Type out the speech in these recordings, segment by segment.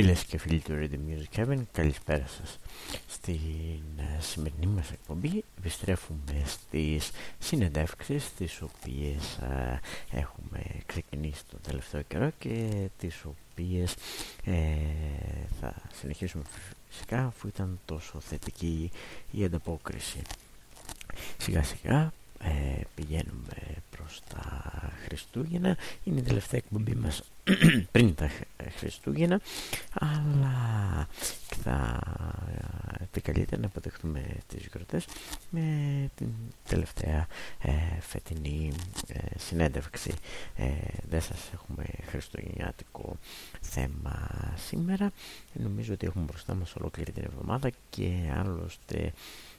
Φίλες και φίλοι του Radio Music Heaven, καλησπέρα σας. Στην ε, σημερινή μας εκπομπή επιστρέφουμε στις συνεντεύξεις τις οποίες ε, έχουμε ξεκινήσει το τελευταίο καιρό και τις οποίες ε, θα συνεχίσουμε φυσικά αφού ήταν τόσο θετική η ανταπόκριση. Σιγά σιγά ε, πηγαίνουμε προς τα Χριστούγεννα είναι η τελευταία εκπομπή μας πριν τα Χριστούγεννα αλλά θα πει καλύτερα να αποδεχτούμε τις γιορτές με την τελευταία ε, φετινή ε, συνέντευξη. Ε, δεν σας έχουμε χριστουγεννιάτικο θέμα σήμερα. Νομίζω ότι έχουμε μπροστά μας ολόκληρη την εβδομάδα και άλλωστε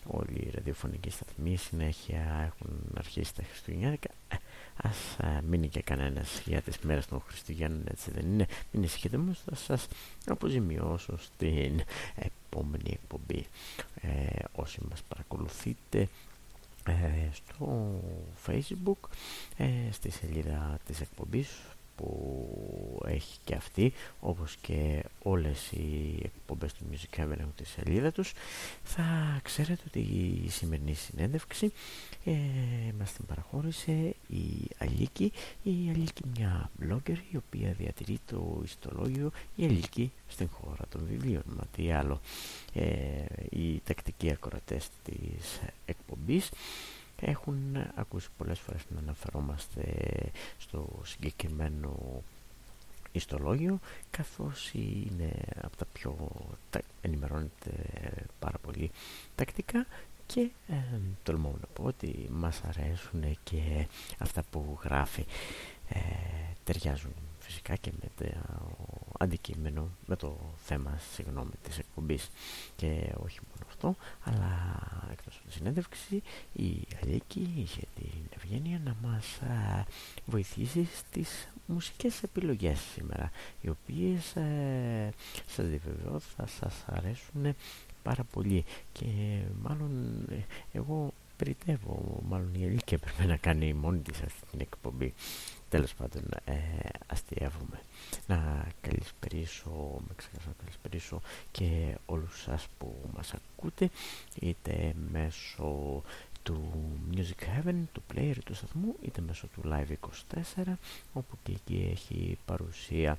όλοι οι ραδιοφωνικοί σταθμοί συνέχεια έχουν αρχίσει τα Χριστουγεννιάτικα. ε, ας α, μείνει και κανένας για τις μέρες των Χριστουγέννων έτσι δεν είναι. Μην ισχύετε όμως θα σας αποζημιώσω στην επόμενη εκπομπή. Ε, όσοι μας παρακολουθείτε ε, στο facebook ε, στη σελίδα της εκπομπής που έχει και αυτή όπως και όλες οι εκπομπές του Music Heaven έχουν τη σελίδα τους. Θα ξέρετε ότι η σημερινή συνέντευξη ε, μας την παραχώρησε η Αλίκη. Η Αλίκη μια blogger η οποία διατηρεί το ιστολόγιο. Η Αλίκη στην χώρα των βιβλίων. Μα τι άλλο. Ε, οι τακτικοί ακροατές της εκπομπής έχουν ακούσει πολλές φορές να αναφερόμαστε στο συγκεκριμένο ιστολόγιο καθώς είναι από τα πιο ενημερώνεται πάρα πολύ τακτικά και ε, τολμώ να πω ότι μας αρέσουν και αυτά που γράφει. Ε, ταιριάζουν φυσικά και με το αντικείμενο, με το θέμα συγγνώμη, της εκπομπής. Και όχι μόνο αυτό, αλλά εκτός από τη συνέντευξη η Αλίκη είχε την ευγένεια να μας βοηθήσει στις μουσικές επιλογές σήμερα, οι οποίες ε, σας διαβεβαιώ θα σας αρέσουν πάρα πολύ. Και μάλλον ε, εγώ περιτεύω, μάλλον η Αλίκη έπρεπε να κάνει μόνη της αυτή την εκπομπή. Τέλος πάντων ε, αστείευομαι. Να καλησπερίσω με ξεχάσα να καλησπερίσω και όλους σας που μας ακούτε είτε μέσω του Music Heaven, του player του σταθμού είτε μέσω του Live 24 όπου και εκεί έχει παρουσία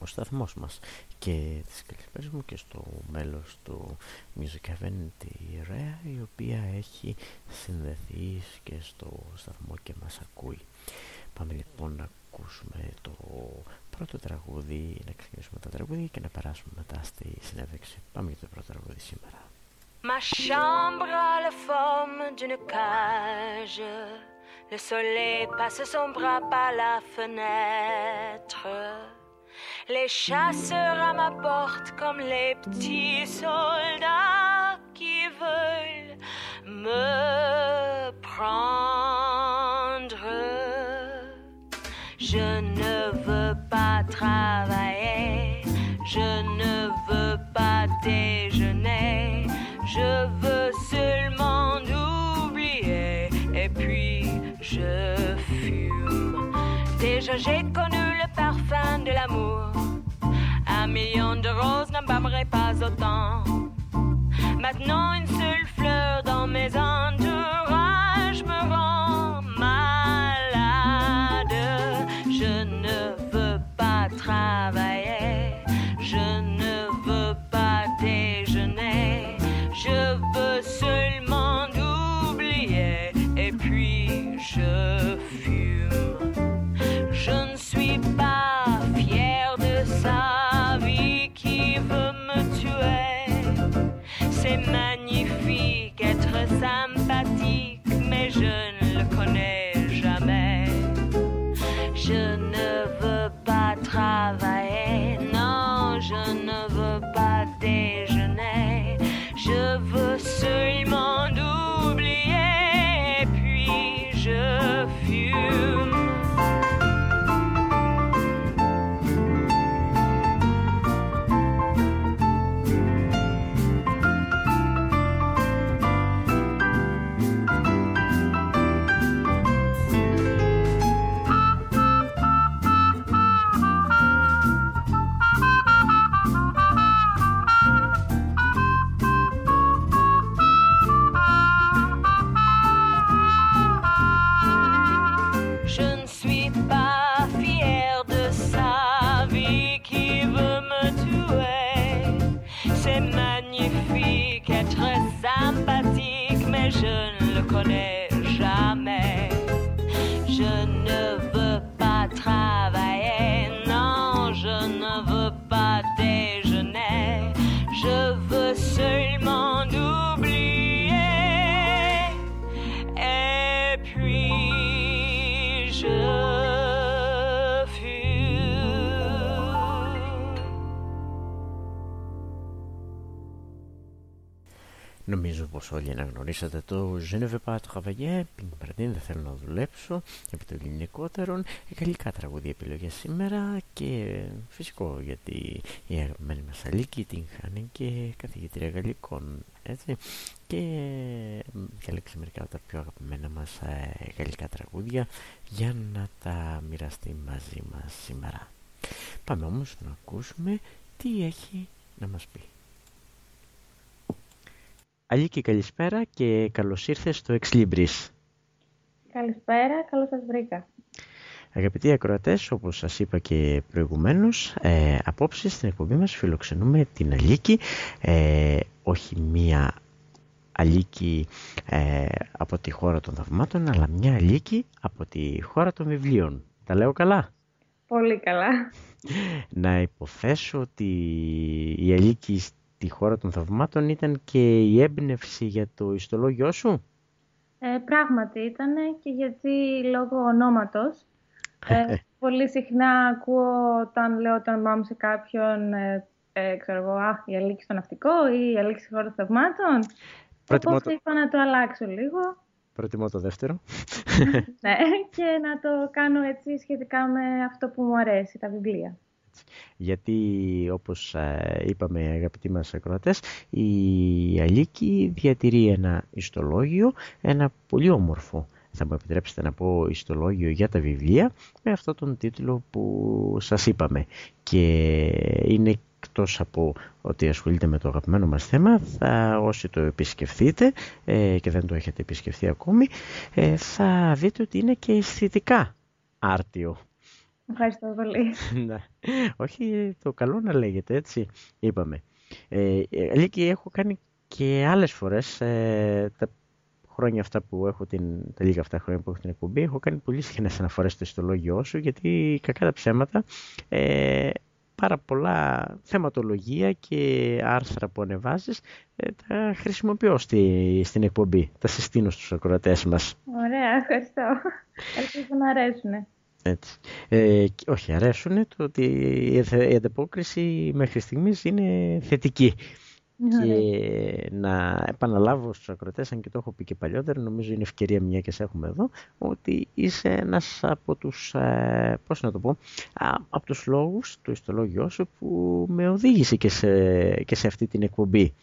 ο σταθμός μας και τις καλησπέρες μου και στο μέλος του Music Heaven τη Ρέα η οποία έχει συνδεθεί και στο σταθμό και μας ακούει Πάμε λοιπόν να ακούσουμε το πρώτο τραγούδι, να ξεκινήσουμε τα τραγούδια και να περάσουμε μετά στη συνέντευξη. Πάμε για το πρώτο τραγούδι σήμερα. Ma chambre a la forme d'une cage. Le soleil passe son bras par la fenêtre. Les chasseurs à ma porte comme les petits soldats qui veulent me prendre. Je ne veux pas travailler, je ne veux pas déjeuner, je veux seulement oublier et puis je fume. Déjà j'ai connu parfum de l'amour, un million de roses n'embâmerait pas autant. Maintenant une seule fleur dans mes entourages me rend malade. Je ne veux pas travailler, je ne veux pas déjeuner, je veux seulement oublier et puis je fume. Je ne suis pas travail. Νομίζω πως όλοι αναγνωρίσατε το Je ne veux pas travailler, Pink Pardin, δεν θέλω να δουλέψω, επί των ελληνικότερων, οι γαλλικά τραγούδια επιλογές σήμερα και φυσικό γιατί η αγαπημένη μας Αλίκη την χάνει και καθηγήτρια γαλλικών, έτσι, και διάλεξε μερικά από τα πιο αγαπημένα μας ε, γαλλικά τραγούδια για να τα μοιραστεί μαζί μας σήμερα. Πάμε όμως να ακούσουμε τι έχει να μας πει. Αλίκη καλησπέρα και καλώς ήρθες στο Ex Libris. Καλησπέρα, καλώς σας βρήκα. Αγαπητοί ακροατές, όπως σας είπα και προηγουμένως, ε, απόψε στην εκπομπή μας φιλοξενούμε την Αλίκη, ε, όχι μία Αλίκη ε, από τη χώρα των θαυμάτων, αλλά μια Αλίκη από τη χώρα των βιβλίων. Τα λέω καλά; Πολύ καλά. Να υποθέσω ότι η Αλίκη στη χώρα των θαυμάτων ήταν και η έμπνευση για το ιστολόγιο σου; Ε, πράγματι ήταν και γιατί λόγω ονόματος ε, πολύ συχνά ακούω όταν λέω το όνομά μου σε κάποιον ε, ε, ξέρω εγώ, α, η Αλίκη στο ναυτικό ή η Αλίκη στη χώρα των θαυμάτων. Προτιμώ Οπότε το, είπα να το αλλάξω λίγο προτιμώ το δεύτερο. ναι, και να το κάνω έτσι σχετικά με αυτό που μου αρέσει, τα βιβλία. Γιατί όπως ε, είπαμε αγαπητοί μας ακροατές, η Αλίκη διατηρεί ένα ιστολόγιο, ένα πολύ όμορφο θα μου επιτρέψετε να πω ιστολόγιο για τα βιβλία με αυτό τον τίτλο που σας είπαμε. Και είναι εκτός από ότι ασχολείται με το αγαπημένο μας θέμα θα, όσοι το επισκεφθείτε ε, και δεν το έχετε επισκεφθεί ακόμη ε, θα δείτε ότι είναι και αισθητικά άρτιο Ευχαριστώ πολύ. ναι. Όχι το καλό να λέγεται έτσι είπαμε. Ε, Αλίκη έχω κάνει και άλλες φορές ε, τα χρόνια αυτά που έχω την, τα λίγα αυτά χρόνια που έχω την εκπομπή έχω κάνει πολύ συχνές αναφορές στο ιστολόγιο σου γιατί κακά τα ψέματα ε, πάρα πολλά θεματολογία και άρθρα που ανεβάζεις ε, τα χρησιμοποιώ στη, στην εκπομπή, τα συστήνω στους ακροατές μας. Ωραία, ευχαριστώ. Ελπίζω να αρέσουνε. Έτσι. Ε, και- όχι, αρέσουν το ότι η θε- η ανταπόκριση μέχρι στιγμής είναι θετική. Ωραία. Και να επαναλάβω στους ακροτές, αν και το έχω πει και παλιότερα, νομίζω είναι ευκαιρία μια και σε έχουμε εδώ, ότι είσαι ένας από τους, ε, πώς να το πω, α, από τους λόγους, το ιστολόγιο σου, που με οδήγησε και σε, και σε αυτή την εκπομπή.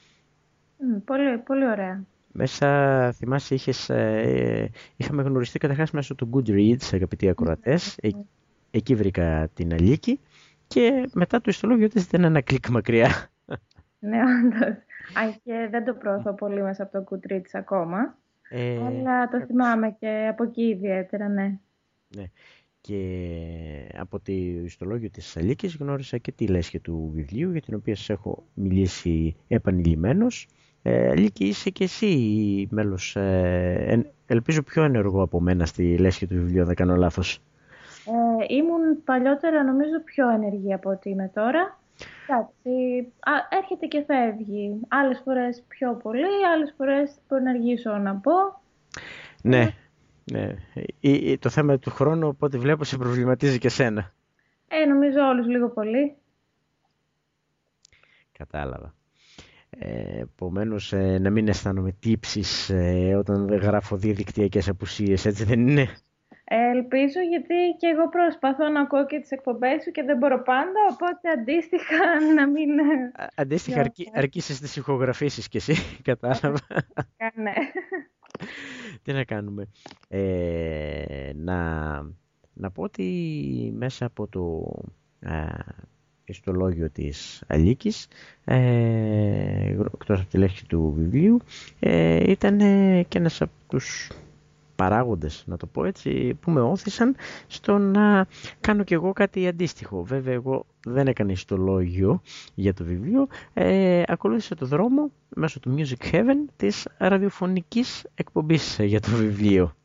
Μ, πολύ, πολύ ωραία. Μέσα, θυμάσαι, είχες, ε, είχαμε γνωριστεί καταρχάς μέσω του Goodreads, αγαπητοί ακροατές. Ε, εκεί βρήκα την Αλίκη και μετά το ιστολόγιο της ήταν ένα κλικ μακριά. Ναι, όντως. Α, και δεν το προωθώ πολύ μέσα από το Goodreads ακόμα, Ε, αλλά το θυμάμαι και από εκεί ιδιαίτερα, ναι. και από το ιστολόγιο της Αλίκης γνώρισα και τη λέσχη του βιβλίου για την οποία σας έχω μιλήσει επανειλημμένος. Ε, Αλίκη είσαι και εσύ μέλος, ε, εν- ελπίζω πιο ενεργό από μένα στη λέσχη του βιβλίου, αν δεν κάνω λάθος. Ε, ήμουν παλιότερα νομίζω πιο ενεργή από ό,τι είμαι τώρα. Εντάξει, α, έρχεται και φεύγει. Άλλες φορές πιο πολύ, άλλες φορές μπορεί να αργήσω να πω. Ναι, ναι. Ε, ε, το θέμα του χρόνου, οπότε βλέπω, σε προβληματίζει και σένα. Ε, νομίζω όλους λίγο πολύ. Κατάλαβα. Ε, Επομένω, να μην αισθάνομαι τύψεις ε, όταν γράφω διαδικτυακές απουσίες, έτσι δεν είναι; Ε, ελπίζω γιατί και εγώ προσπαθώ να ακούω και τις εκπομπές σου και δεν μπορώ πάντα, οπότε αντίστοιχα να μην... Α- Αντίστοιχα, Ναι. αρκεί, αρκείς στις ηχογραφήσεις κι εσύ, κατάλαβα. Ναι. Τι να κάνουμε. Ε, να, να πω ότι μέσα από το ε, ιστολόγιο της Αλίκης, ε, γρο- εκτός από τη λέξη του βιβλίου, ε, ήταν ε, και ένας από τους παράγοντες, να το πω έτσι, που με όθησαν στο να κάνω κι εγώ κάτι αντίστοιχο. Βέβαια, εγώ δεν έκανα ιστολόγιο για το βιβλίο, ε, ακολούθησα το δρόμο μέσω του Music Heaven της ραδιοφωνικής εκπομπής για το βιβλίο.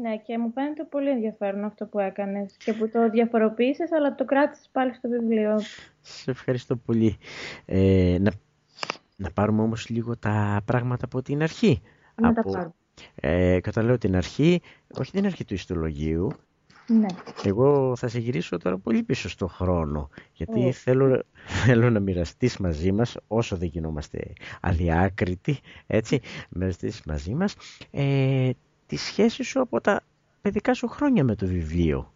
Ναι, και μου φαίνεται πολύ ενδιαφέρον αυτό που έκανες και που το διαφοροποίησες, αλλά το κράτησες πάλι στο βιβλίο. Σε ευχαριστώ πολύ. Ε, να, να πάρουμε όμως λίγο τα πράγματα από την αρχή. Να από, τα πάρουμε. Ε, καταλέω την αρχή, όχι την αρχή του ιστολογίου. Ναι. Εγώ θα σε γυρίσω τώρα πολύ πίσω στο χρόνο, γιατί θέλω, θέλω να μοιραστείς μαζί μας, όσο δεν γινόμαστε αδιάκριτοι, έτσι, μοιραστείς μαζί μας, ε, τη σχέση σου από τα παιδικά σου χρόνια με το βιβλίο.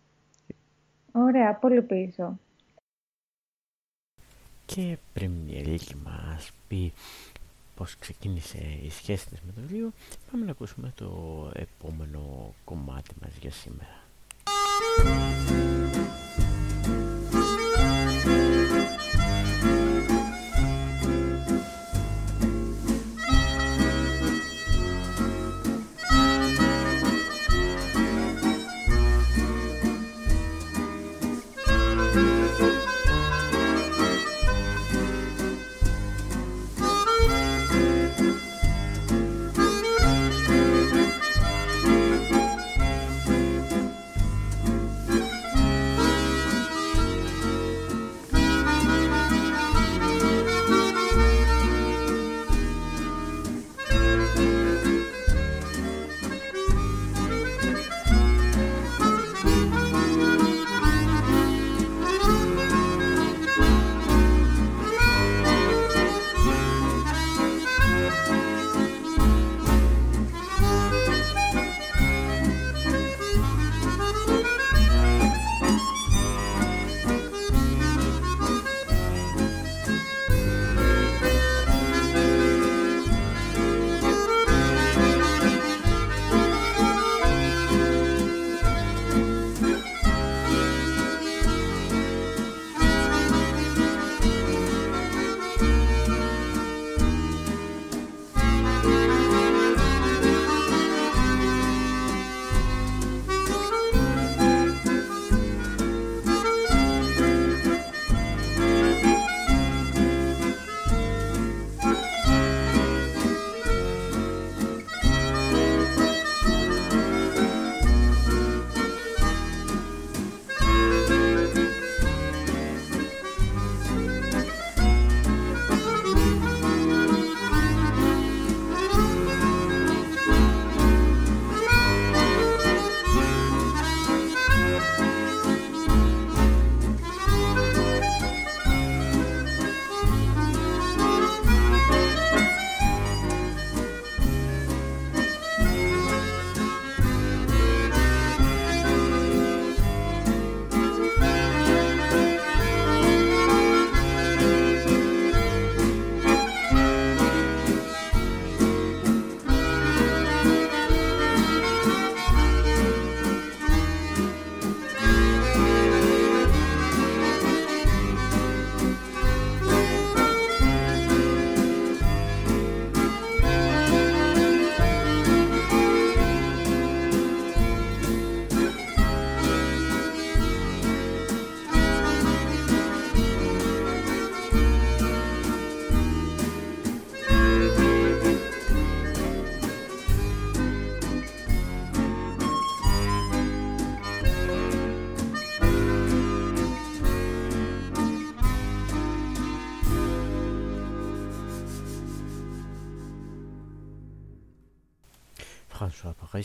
Ωραία, πολύ πίσω. Και πριν η Ελίκη μας πει πώς ξεκίνησε η σχέση της με το βιβλίο, πάμε να ακούσουμε το επόμενο κομμάτι μας για σήμερα.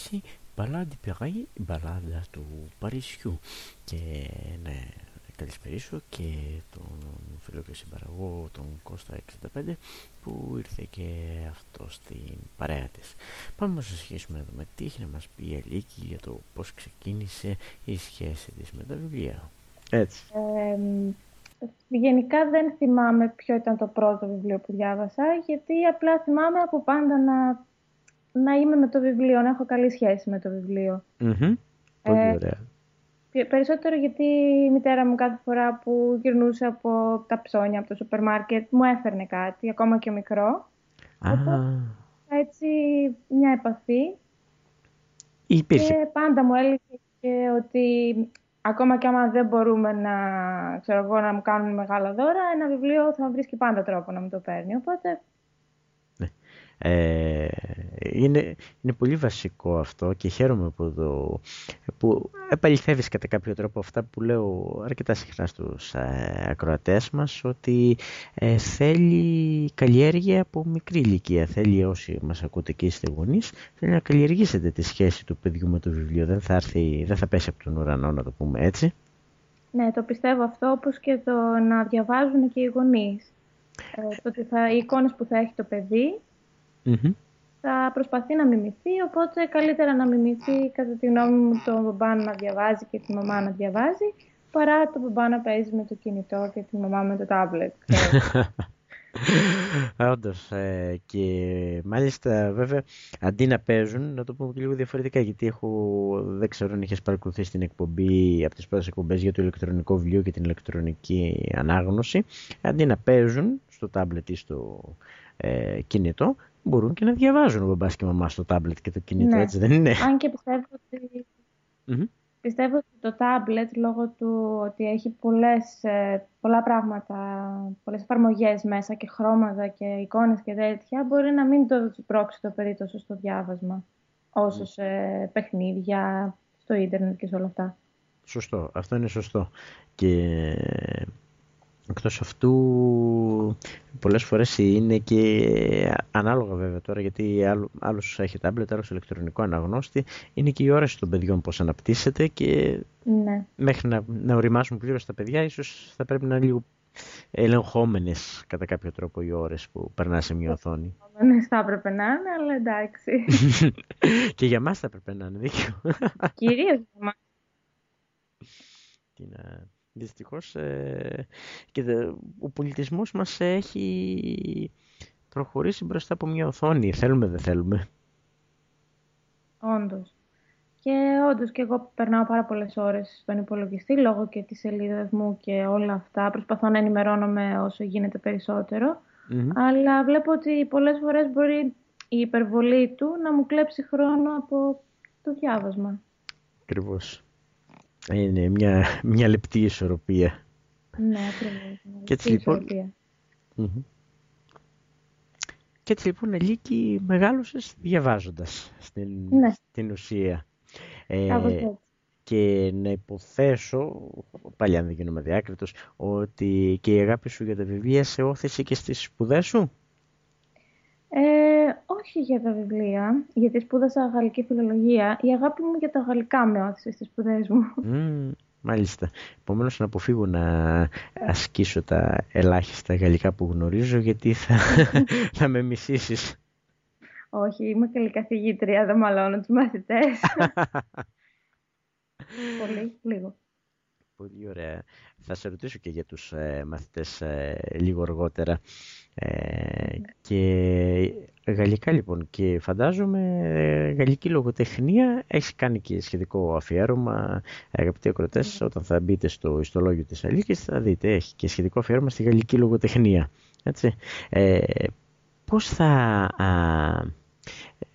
Παρίσι, μπαλάντι Περάι, μπαλάντα του Παρισιού. Και ναι, καλησπερίσω και τον φίλο και συμπαραγό, τον Κώστα 65, που ήρθε και αυτό στην παρέα της. Πάμε να συνεχίσουμε να δούμε τι έχει να μας πει η Αλίκη για το πώς ξεκίνησε η σχέση της με τα βιβλία. Έτσι. Ε, γενικά δεν θυμάμαι ποιο ήταν το πρώτο βιβλίο που διάβασα, γιατί απλά θυμάμαι από πάντα να να είμαι με το βιβλίο, να έχω καλή σχέση με το βιβλίο. Mm-hmm. Πολύ ε, ωραία. Περισσότερο γιατί η μητέρα μου κάθε φορά που γυρνούσε από τα ψώνια, από το σούπερ μάρκετ, μου έφερνε κάτι, ακόμα και μικρό. Ah. έτσι μια επαφή. Υπήρχε. Και πάντα μου έλεγε και ότι ακόμα και άμα δεν μπορούμε να, ξέρω εγώ, να μου κάνουν μεγάλα δώρα, ένα βιβλίο θα βρίσκει πάντα τρόπο να μου το παίρνει. Οπότε ε, είναι, είναι πολύ βασικό αυτό και χαίρομαι που, το, που επαληθεύεις κατά κάποιο τρόπο αυτά που λέω αρκετά συχνά στους ε, ακροατές μας ότι ε, θέλει καλλιέργεια από μικρή ηλικία. Θέλει όσοι μας ακούτε και είστε γονείς, θέλει να καλλιεργήσετε τη σχέση του παιδιού με το βιβλίο. Δεν θα, έρθει, δεν θα πέσει από τον ουρανό να το πούμε έτσι. Ναι, το πιστεύω αυτό όπως και το να διαβάζουν και οι γονείς. Ε, το ότι θα, οι εικόνες που θα έχει το παιδί θα προσπαθεί να μιμηθεί, οπότε καλύτερα να μιμηθεί κατά τη γνώμη μου τον μπαμπά να διαβάζει και τη μαμά να διαβάζει, παρά το μπαμπά να παίζει με το κινητό και τη μαμά με το τάμπλετ. Όντως. Ε, και μάλιστα, βέβαια, αντί να παίζουν, να το πούμε και λίγο διαφορετικά, γιατί έχω, δεν ξέρω αν είχες παρακολουθήσει την εκπομπή από τις πρώτες εκπομπές για το ηλεκτρονικό βιβλίο και την ηλεκτρονική ανάγνωση. Αντί να παίζουν στο τάμπλετ ή στο ε, κινητό, μπορούν και να διαβάζουν ο μπαμπάς και η μαμά στο τάμπλετ και το κινητό, ναι. έτσι δεν είναι; Αν και πιστεύω ότι... Πιστεύω ότι το τάμπλετ λόγω του ότι έχει πολλές, ε, πολλά πράγματα, πολλές εφαρμογές μέσα και χρώματα και εικόνες και τέτοια μπορεί να μην το πρόξει το παιδί τόσο στο διάβασμα όσο σε παιχνίδια, στο ίντερνετ και σε όλα αυτά. Σωστό, αυτό είναι σωστό. Και Εκτός αυτού πολλές φορές είναι και ανάλογα βέβαια τώρα γιατί άλλος έχει τάμπλετ, άλλος ηλεκτρονικό αναγνώστη είναι και οι ώρες των παιδιών πώς αναπτύσσεται και ναι. μέχρι να, να οριμάσουν πλήρως τα παιδιά ίσως θα πρέπει να είναι λίγο ελεγχόμενες κατά κάποιο τρόπο οι ώρες που περνάς σε μια οθόνη. Ναι, θα έπρεπε να είναι, αλλά εντάξει. και για μας θα έπρεπε να είναι δίκιο. Κυρίως για μας. Τι να... Δυστυχώς ε, και ο πολιτισμός μας έχει προχωρήσει μπροστά από μια οθόνη. Θέλουμε, δεν θέλουμε. Όντως. Και όντως και εγώ περνάω πάρα πολλές ώρες στον υπολογιστή λόγω και της σελίδας μου και όλα αυτά. Προσπαθώ να ενημερώνομαι όσο γίνεται Αλλά βλέπω ότι πολλές φορές μπορεί η υπερβολή του να μου κλέψει χρόνο από το διάβασμα. Ακριβώς. Είναι μια, μια λεπτή ισορροπία. Ναι, ακριβώς. Και έτσι λοιπόν... Και έτσι λοιπόν Ελίκη μεγάλωσες διαβάζοντας στην, ναι. στην ουσία. Ε, και να υποθέσω, πάλι αν δεν γίνομαι διάκριτος, ότι και η αγάπη σου για τα βιβλία σε όθησε και στις σπουδές σου; Ε, όχι για τα βιβλία, γιατί σπούδασα γαλλική φιλολογία. Η αγάπη μου για τα γαλλικά με όθησε στις σπουδές μου. Mm, μάλιστα. Επομένως να αποφύγω να ασκήσω τα ελάχιστα γαλλικά που γνωρίζω, γιατί θα, θα με μισήσεις. Όχι, είμαι καλή καθηγήτρια, δεν μαλώνω τους μαθητές. Πολύ, λίγο. Πολύ ωραία. Θα σε ρωτήσω και για τους ε, μαθητές ε, λίγο αργότερα. Ε, και γαλλικά λοιπόν και φαντάζομαι ε, γαλλική λογοτεχνία έχει κάνει και σχετικό αφιέρωμα αγαπητοί ακροτές όταν θα μπείτε στο ιστολόγιο της Αλίκης θα δείτε έχει και σχετικό αφιέρωμα στη γαλλική λογοτεχνία έτσι. Ε, πώς θα α,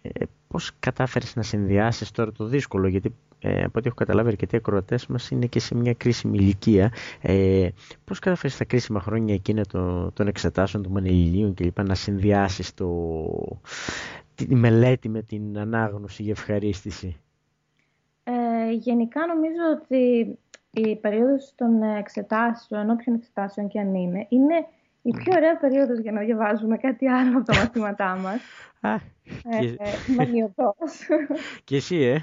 ε, πώς κατάφερες να συνδυάσεις τώρα το δύσκολο γιατί ε, από ό,τι έχω καταλάβει αρκετοί ακροατές μας είναι και σε μια κρίσιμη ηλικία. Ε, Πώς καταφέρει στα κρίσιμα χρόνια εκείνα το, των εξετάσεων των Πανελληνίων κλπ. να συνδυάσεις τη μελέτη με την ανάγνωση για ευχαρίστηση; Ε, γενικά νομίζω ότι η περίοδος των εξετάσεων, όποιων εξετάσεων και αν είναι, είναι η πιο ωραία περίοδος για να διαβάζουμε κάτι άλλο από τα μαθήματά μας. Α, ε, και... Ε, και εσύ, ε;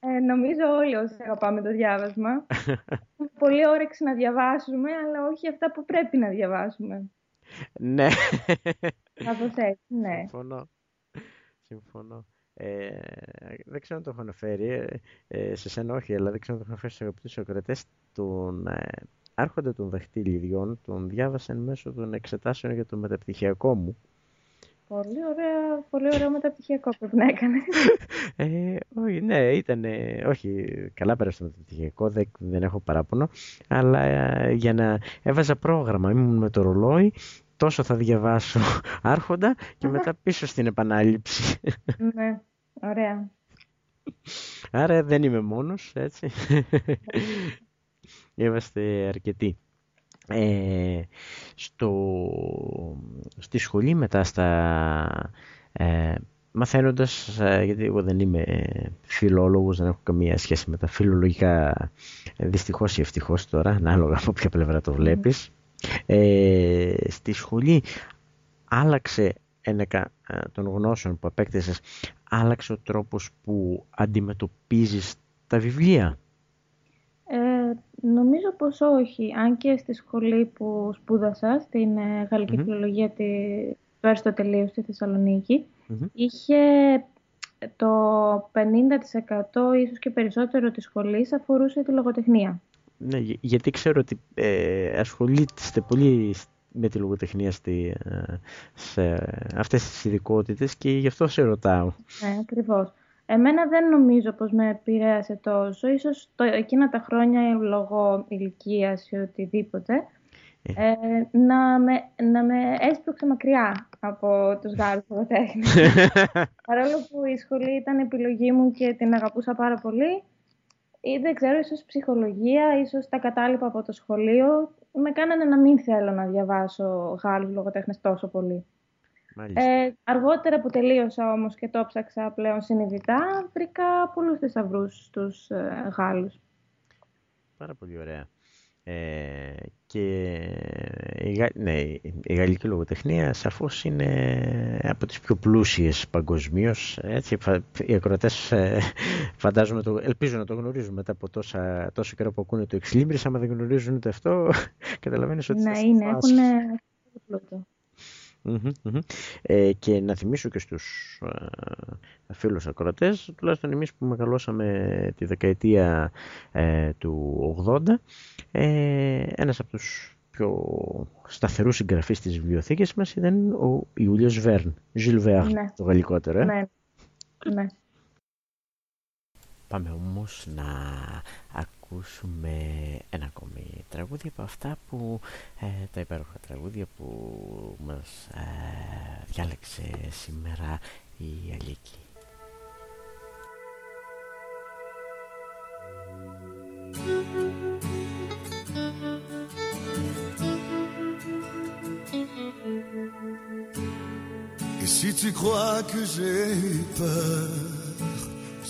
Ε, νομίζω όλοι όσοι αγαπάμε το διάβασμα. Πολύ όρεξη να διαβάσουμε, αλλά όχι αυτά που πρέπει να διαβάσουμε. Ναι. Κάπως έτσι, ναι. Συμφωνώ. Συμφωνώ. Ε, δεν ξέρω αν το έχω αναφέρει, ε, ε, σε σένα όχι, αλλά δεν ξέρω αν το έχω αναφέρει στους αγαπητούς ακροατές, τον ε, άρχοντα των δαχτυλιδιών τον διάβασαν μέσω των εξετάσεων για το μεταπτυχιακό μου. Πολύ ωραία, πολύ ωραίο μεταπτυχιακό πρέπει να έκανες. Ε, όχι, ναι, ήταν, όχι, καλά πέρασε το μεταπτυχιακό, δεν, δεν έχω παράπονο, αλλά ε, για να έβαζα πρόγραμμα, ήμουν με το ρολόι, τόσο θα διαβάσω άρχοντα και μετά πίσω στην επανάληψη. Ναι, ωραία. Άρα δεν είμαι μόνος, έτσι. Είμαστε αρκετοί. Ε, στο, στη σχολή μετά στα ε, μαθαίνοντας, ε, γιατί εγώ δεν είμαι φιλόλογος, δεν έχω καμία σχέση με τα φιλολογικά, ε, δυστυχώς ή ευτυχώς τώρα, ανάλογα από ποια πλευρά το βλέπεις. Ε, στη σχολή άλλαξε ένεκα των γνώσεων που απέκτησες, άλλαξε ο τρόπος που αντιμετωπίζεις τα βιβλία. Ε, νομίζω πως όχι. Αν και στη σχολή που σπούδασα, στην ε, γαλλικη φιλολογία τη, του Αριστοτελείου στη θεσσαλονικη είχε το 50% ίσως και περισσότερο της σχολής αφορούσε τη λογοτεχνία. Ναι, γιατί ξέρω ότι ε, ασχολείστε πολύ με τη λογοτεχνία στη, ε, σε αυτές τις ειδικότητες και γι' αυτό σε ρωτάω. Ναι, ακριβώς. Εμένα δεν νομίζω πως με επηρέασε τόσο. Ίσως το, εκείνα τα χρόνια λόγω ηλικίας ή οτιδήποτε ε. ε, να, με, να με έσπρωξε μακριά από τους Γάλλους λογοτέχνες. Παρόλο που η σχολή ήταν επιλογή μου και την αγαπούσα πάρα πολύ, ή δεν ξέρω, ίσως ψυχολογία, ίσως τα κατάλοιπα από το σχολείο, με κάνανε να μην θέλω να διαβάσω Γάλλους λογοτέχνες τόσο πολύ. Ε, αργότερα που τελείωσα όμως και το ψάξα πλέον συνειδητά, βρήκα πολλούς θησαυρούς στους ε, Γάλλους. Πάρα πολύ ωραία. Ε, και η, ναι, η γαλλική λογοτεχνία σαφώς είναι από τις πιο πλούσιες παγκοσμίως. Έτσι, οι ακροατές ε, φαντάζομαι, το, ελπίζω να το γνωρίζουν μετά από τόσα, τόσο καιρό που ακούνε το εξλίμπρις. Άμα δεν γνωρίζουν ούτε αυτό, καταλαβαίνεις ότι... Ναι, είναι, έχουν πλούτο. Ε, και να θυμίσω και στους ε, φίλους ακροατές, τουλάχιστον εμείς που μεγαλώσαμε τη δεκαετία ε, του 80, ε, ένας από τους πιο σταθερούς συγγραφείς της βιβλιοθήκης μας ήταν ο Ιούλιος Βέρν, Ζιλ Βέρν, ναι. το γαλλικότερο. Ε; Ναι. ναι. Πάμε όμως να ακούσουμε ένα ακόμη τραγούδι από αυτά που ε, τα υπέροχα τραγούδια που μας ε, διάλεξε σήμερα η Αλίκη. Et si tu crois que j'ai peur,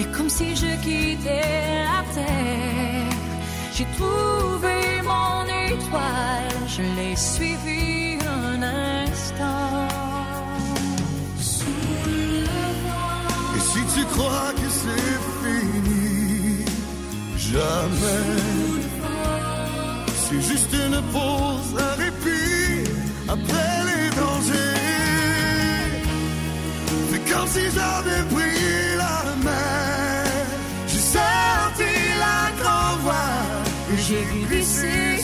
Fais comme si je quittais la terre. J'ai trouvé mon étoile, je l'ai suivi un instant. Sous le vent. Et si tu crois que c'est fini, jamais. C'est juste une pause, un répit après les dangers. C'est comme si j'avais pris Chegue de ser.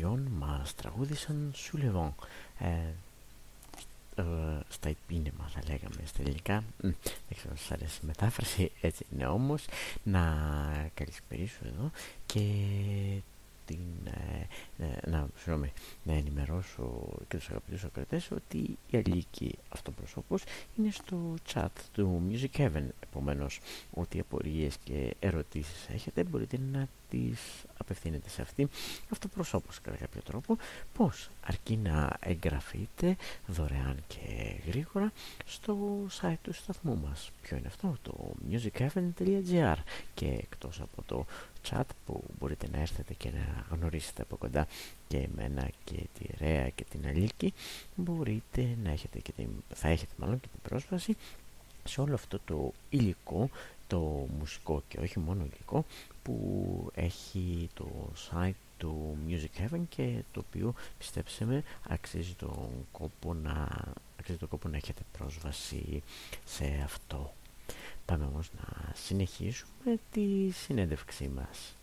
Η Σελινιόν μας τραγούδησαν Σουλεβόν. Ε, ε, στα επίνεμα θα λέγαμε στα ελληνικά. Μ, Δεν ξέρω αν σας αρέσει η μετάφραση, έτσι είναι όμως. Να καλησπερίσω εδώ και την, ε, ε, να, συγγνώμη, να ενημερώσω και τους αγαπητούς ακρατές ότι η Αλίκη αυτοπροσώπος είναι στο chat του Music Heaven. Επομένως, ό,τι απορίες και ερωτήσεις έχετε μπορείτε να τις απευθύνετε σε αυτή αυτοπροσώπος κατά κάποιο τρόπο. Πώς αρκεί να εγγραφείτε δωρεάν και γρήγορα στο site του σταθμού μας. Ποιο είναι αυτό, το musicheaven.gr και εκτός από το chat που μπορείτε να έρθετε και να γνωρίσετε από κοντά και εμένα και τη Ρέα και την Αλίκη μπορείτε να έχετε και την, θα έχετε μάλλον και την πρόσβαση σε όλο αυτό το υλικό το μουσικό και όχι μόνο υλικό που έχει το site του Music Heaven και το οποίο πιστέψτε με αξίζει τον κόπο να, αξίζει τον κόπο να έχετε πρόσβαση σε αυτό. Πάμε όμως να συνεχίσουμε τη συνέντευξή μας.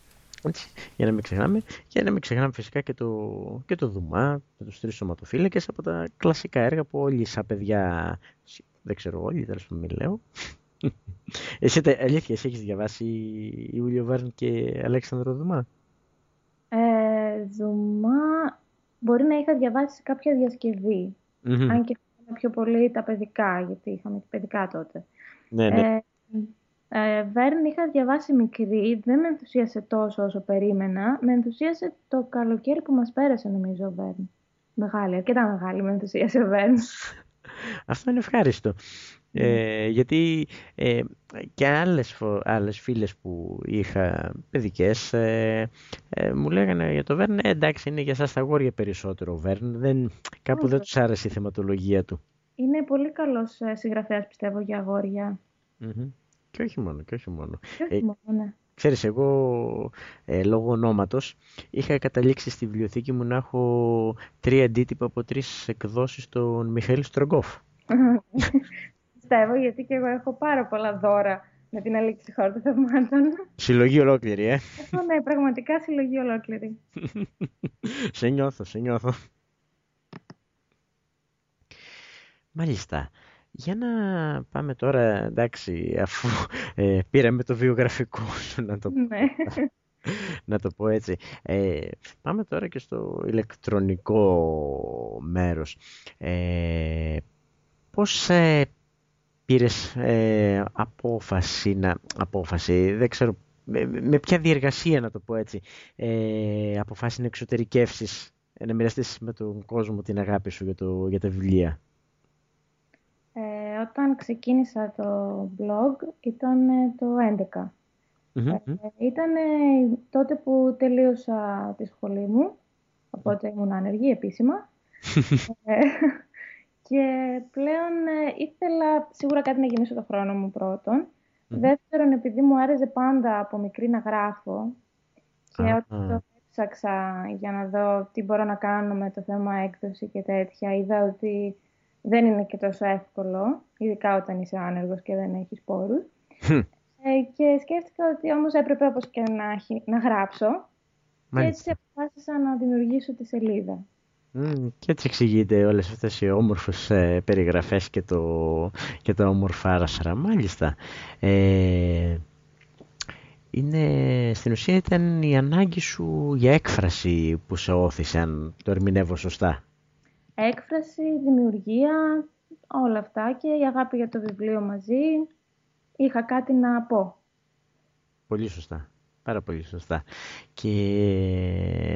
Έτσι, για να μην ξεχνάμε, για να μην ξεχνάμε φυσικά και το, και το Δουμά, με τους τρεις σωματοφύλακες από τα κλασικά έργα που όλοι σαν παιδιά, δεν ξέρω όλοι, τέλος πάντων μην λέω. Εσύ, τε- αλήθεια, εσύ έχεις διαβάσει Ιούλιο Βέρν και Αλέξανδρο Δουμά; Ε, Δουμά μπορεί να είχα διαβάσει σε κάποια διασκευή. Μμμ. Αν και είχαμε πιο πολύ τα παιδικά, γιατί είχαμε και παιδικά τότε. Ναι, ναι. Ε, ε, Βέρν είχα διαβάσει μικρή, δεν με ενθουσίασε τόσο όσο περίμενα. Με ενθουσίασε το καλοκαίρι που μας πέρασε νομίζω ο Βέρν. Μεγάλη, αρκετά μεγάλη με ενθουσίασε ο Βέρν. Αυτό είναι ευχάριστο. Ε, γιατί ε, και άλλες, φο- άλλες φίλες που είχα παιδικές ε, ε, μου λέγανε για το Βέρν «Ε, εντάξει είναι για σας τα αγόρια περισσότερο ο Βέρν δεν, κάπου δεν Όχι. τους άρεσε η θεματολογία του Είναι πολύ καλός ε, συγγραφέας πιστεύω για αγόρια. Μμμ. και όχι μόνο και όχι μόνο Και όχι Ε, μόνο, ναι. Ξέρεις, εγώ ε, λόγω ονόματος είχα καταλήξει στη βιβλιοθήκη μου να έχω τρία αντίτυπα από τρεις εκδόσεις των Μιχαήλ Στρογκόφ. Πιστεύω γιατί και εγώ έχω πάρα πολλά δώρα με την αλήξη χώρα των θαυμάτων. Συλλογή ολόκληρη, ε. Έχω ναι, πραγματικά συλλογή ολόκληρη. σε νιώθω, σε νιώθω. Μάλιστα. Για να πάμε τώρα, εντάξει, αφού ε, πήραμε το βιογραφικό σου, να το, ναι. να το πω έτσι. Ε, πάμε τώρα και στο ηλεκτρονικό μέρος. Ε, πώς ε, πήρες ε, απόφαση, να, απόφαση, δεν ξέρω, με, με ποια διεργασία να το πω έτσι, ε, αποφάσισε να εξωτερικεύσεις, ε, να μοιραστείς με τον κόσμο την αγάπη σου για, το, για τα βιβλία; Ε, όταν ξεκίνησα το blog ήταν ε, το 11. Μμμ, Ε, μμ. ήταν ε, τότε που τελείωσα τη σχολή μου, οπότε ήμουν άνεργη επίσημα. Ε, και πλέον ε, ήθελα σίγουρα κάτι να γεμίσω το χρόνο μου πρώτον. Μμμ. Δεύτερον, επειδή μου άρεσε πάντα από μικρή να γράφω και Α, όταν α. το έψαξα για να δω τι μπορώ να κάνω με το θέμα έκδοση και τέτοια, είδα ότι δεν είναι και τόσο εύκολο, ειδικά όταν είσαι άνεργος και δεν έχεις πόρους. Χμ, Ε, και σκέφτηκα ότι όμως έπρεπε όπως και να, έχει- να γράψω και Μάλιστα. έτσι αποφάσισα να δημιουργήσω τη σελίδα. Μμ, Και έτσι εξηγείται όλες αυτές οι όμορφες ε, περιγραφές και, το, και τα όμορφα άρασρα. Μάλιστα. Ε, είναι, στην ουσία ήταν η ανάγκη σου για έκφραση που σε όθησε, αν το ερμηνεύω σωστά. Έκφραση, δημιουργία, όλα αυτά και η αγάπη για το βιβλίο μαζί. είχα κάτι να πω. Πολύ σωστά. Πάρα πολύ σωστά. Και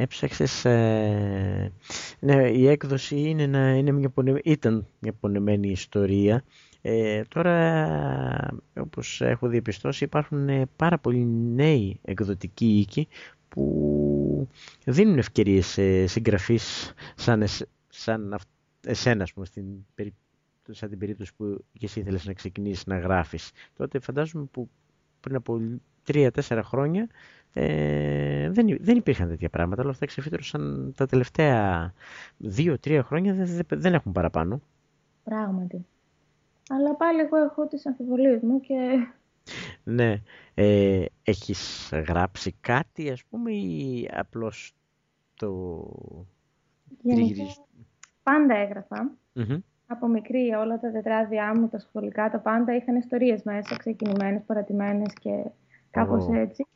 έψαξες... Ε, ναι, η έκδοση είναι, να, είναι μια ήταν μια πονεμένη ιστορία. Ε, τώρα, όπως έχω διαπιστώσει, υπάρχουν πάρα πολλοί νέοι εκδοτικοί οίκοι που δίνουν ευκαιρίες σε συγγραφείς σαν, σαν εσένα, πούμε, στην, σαν την περίπτωση που και εσύ ήθελες να ξεκινήσεις να γράφεις. Τότε φαντάζομαι που πριν από τρία-τέσσερα χρόνια ε, δεν, δεν υπήρχαν τέτοια πράγματα. Όλα αυτά ξεφύτρωσαν τα τελευταία δύο-τρία χρόνια δεν, δεν έχουν παραπάνω. Πράγματι. Αλλά πάλι εγώ έχω τις αμφιβολίες μου και... Ναι. Ε, έχεις γράψει κάτι ας πούμε ή απλώς το... Γενικά, πάντα Από μικρή όλα τα τετράδια μου, τα σχολικά, τα πάντα είχαν ιστορίες μέσα, ξεκινημένες, παρατημένες και κάπως έτσι.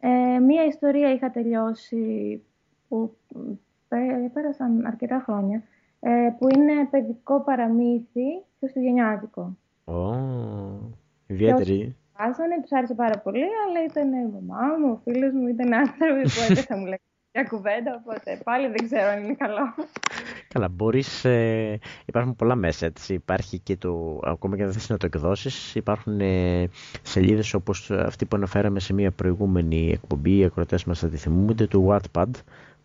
Ε, μία ιστορία είχα τελειώσει που πέρασαν αρκετά χρόνια, ε, που είναι παιδικό παραμύθι χριστουγεννιάτικο. Ω, oh, ιδιαίτερη. Άσανε, τους άρεσε πάρα πολύ, αλλά ήταν η μαμά μου, ο φίλος μου, ήταν άνθρωποι που δεν θα μου λέγανε μια κουβέντα, οπότε πάλι δεν ξέρω αν είναι καλό. Καλά, μπορείς, ε, υπάρχουν πολλά μέσα, έτσι. Υπάρχει και το, ακόμα και αν δεν θες να το εκδώσεις, υπάρχουν ε, σελίδες όπως αυτή που αναφέραμε σε μια προηγούμενη εκπομπή, οι ακροτές μας θα τη θυμούνται, του Wattpad,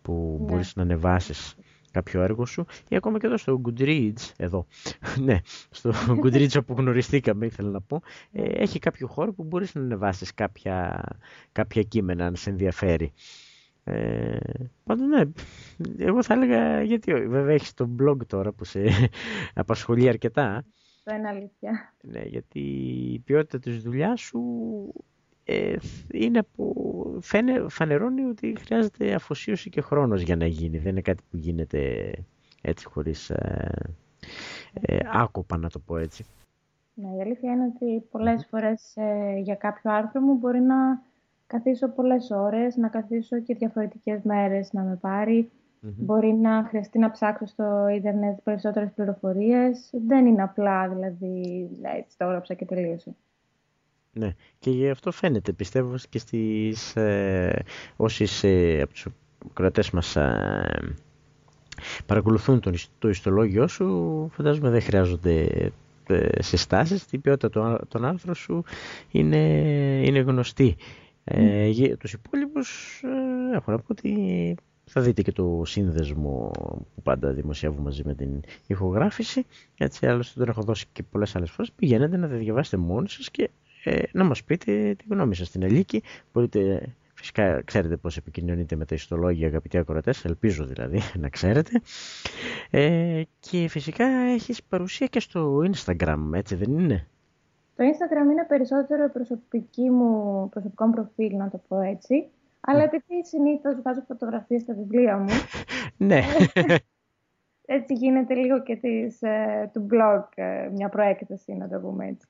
που ναι. μπορείς να ανεβάσεις κάποιο έργο σου ή ακόμα και εδώ στο Goodreads, εδώ, ναι, στο Goodreads όπου γνωριστήκαμε ήθελα να πω, ε, έχει κάποιο χώρο που μπορείς να ανεβάσεις κάποια, κάποια κείμενα αν σε ενδιαφέρει. Ε, Πάντως ναι, εγώ θα έλεγα γιατί βέβαια έχεις το blog τώρα που σε απασχολεί αρκετά. Το είναι αλήθεια. Ναι, γιατί η ποιότητα της δουλειάς σου ε, είναι που φαίνε, φανερώνει ότι χρειάζεται αφοσίωση και χρόνος για να γίνει. Δεν είναι κάτι που γίνεται έτσι χωρίς ε, ε, άκοπα να το πω έτσι. Ναι, η αλήθεια είναι ότι πολλές φορές ε, για κάποιο άρθρο μου μπορεί να καθίσω πολλές ώρες, να καθίσω και διαφορετικές μέρες να με πάρει. Μπορεί να χρειαστεί να ψάξω στο ίντερνετ περισσότερες πληροφορίες. Δεν είναι απλά δηλαδή έτσι το έγραψα και τελείωσε. Ναι, και γι' αυτό φαίνεται, πιστεύω και στις ε, όσοι ε, από τους κρατές μας ε, παρακολουθούν τον, το ιστολόγιο σου, φαντάζομαι δεν χρειάζονται ε, συστάσεις, η ποιότητα των, των άρθρων σου είναι, είναι γνωστή. Ε, για τους υπόλοιπους ε, έχω να πω ότι θα δείτε και το σύνδεσμο που πάντα δημοσιεύω μαζί με την ηχογράφηση. Έτσι άλλωστε τον έχω δώσει και πολλές άλλες φορές. Πηγαίνετε να τα διαβάσετε μόνοι σας και ε, να μας πείτε τη γνώμη σας στην Ελίκη. Μπορείτε, φυσικά ξέρετε πώς επικοινωνείτε με τα ιστολόγια αγαπητοί ακροατές, ελπίζω δηλαδή να ξέρετε. Ε, και φυσικά έχεις παρουσία και στο Instagram, έτσι δεν είναι; Το Instagram είναι περισσότερο προσωπική μου, προσωπικό μου προφίλ, να το πω έτσι. Αλλά επειδή συνήθως βάζω φωτογραφίες στα βιβλία μου. ναι. έτσι γίνεται λίγο και της, ε, του blog ε, μια προέκταση, να το πούμε έτσι.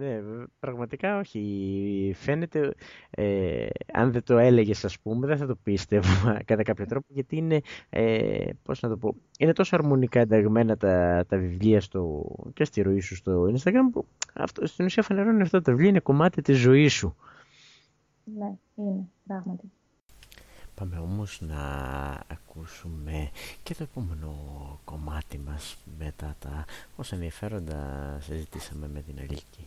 Ναι, πραγματικά όχι. Φαίνεται, ε, αν δεν το έλεγες, ας πούμε, δεν θα το πίστευα κατά κάποιο τρόπο, γιατί είναι, ε, πώς να το πω, είναι τόσο αρμονικά ενταγμένα τα, τα βιβλία στο, και στη ροή σου στο Instagram, που αυτό, στην ουσία φανερώνει αυτό το βιβλίο είναι κομμάτι της ζωής σου. Ναι, είναι, πράγματι. Πάμε όμως να ακούσουμε και το επόμενο κομμάτι μας μετά τα όσα ενδιαφέροντα συζητήσαμε με την Αλίκη.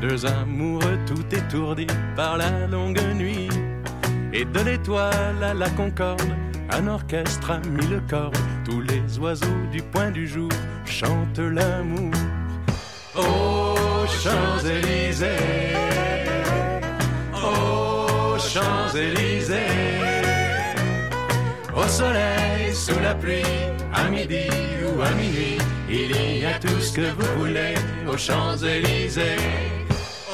deux amoureux tout étourdis par la longue nuit. Et de l'étoile à la concorde, un orchestre a mis le corps. Tous les oiseaux du point du jour chantent l'amour. Aux Champs-Élysées, aux Champs-Élysées, au soleil, sous la pluie, à midi ou à minuit, il y a tout ce que vous voulez aux Champs-Élysées.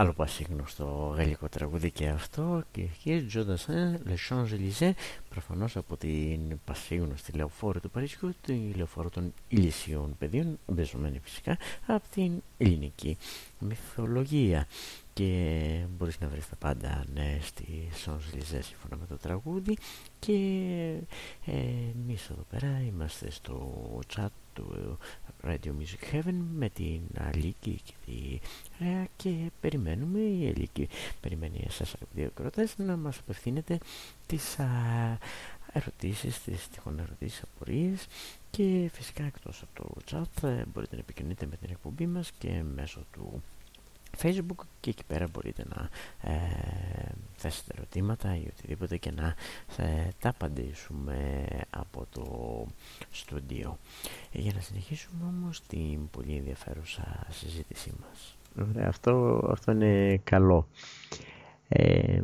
Άλλο πασίγνωστο γαλλικό τραγούδι και αυτό και κύριε Τζόντασεν Le Champs-Élysées προφανώς από την πασίγνωστη λεωφόρο του Παρισιού τη λεωφόρο των ηλισιών πεδίων εμπεζωμένη φυσικά από την ελληνική μυθολογία. Και μπορείς να βρεις τα πάντα ναι, στη Champs-Élysées σύμφωνα με το τραγούδι. Και ε, εμείς εδώ πέρα είμαστε στο chat του Radio Music Heaven με την Αλίκη και τη Ρέα και περιμένουμε η Αλίκη περιμένει εσάς αγαπητοί ακροτές να μας απευθύνετε τις α, ερωτήσεις, τις τυχόν ερωτήσεις, απορίες και φυσικά εκτός από το chat ε, μπορείτε να επικοινωνείτε με την εκπομπή μας και μέσω του facebook και εκεί πέρα μπορείτε να ε, θέσετε ερωτήματα ή οτιδήποτε και να ε, τα απαντήσουμε από το στούντιο. Ε, για να συνεχίσουμε όμως την πολύ ενδιαφέρουσα συζήτησή μας. Ωραία, αυτό, αυτό είναι καλό. Ε,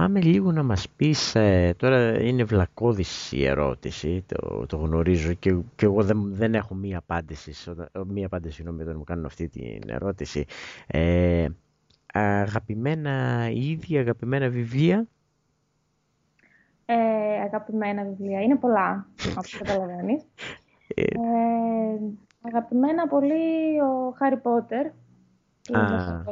Πάμε λίγο να μας πεις, ε, τώρα είναι βλακώδης η ερώτηση, το, το γνωρίζω και, και εγώ δεν, δεν έχω μία απάντηση, σω- μία απάντηση νομίζω όταν μου κάνουν αυτή την ερώτηση. Ε, αγαπημένα είδη, αγαπημένα βιβλία; Ε, αγαπημένα βιβλία. Είναι πολλά, όπως καταλαβαίνεις. Ε, Ε, αγαπημένα πολύ ο Χάρι Πότερ. που Α.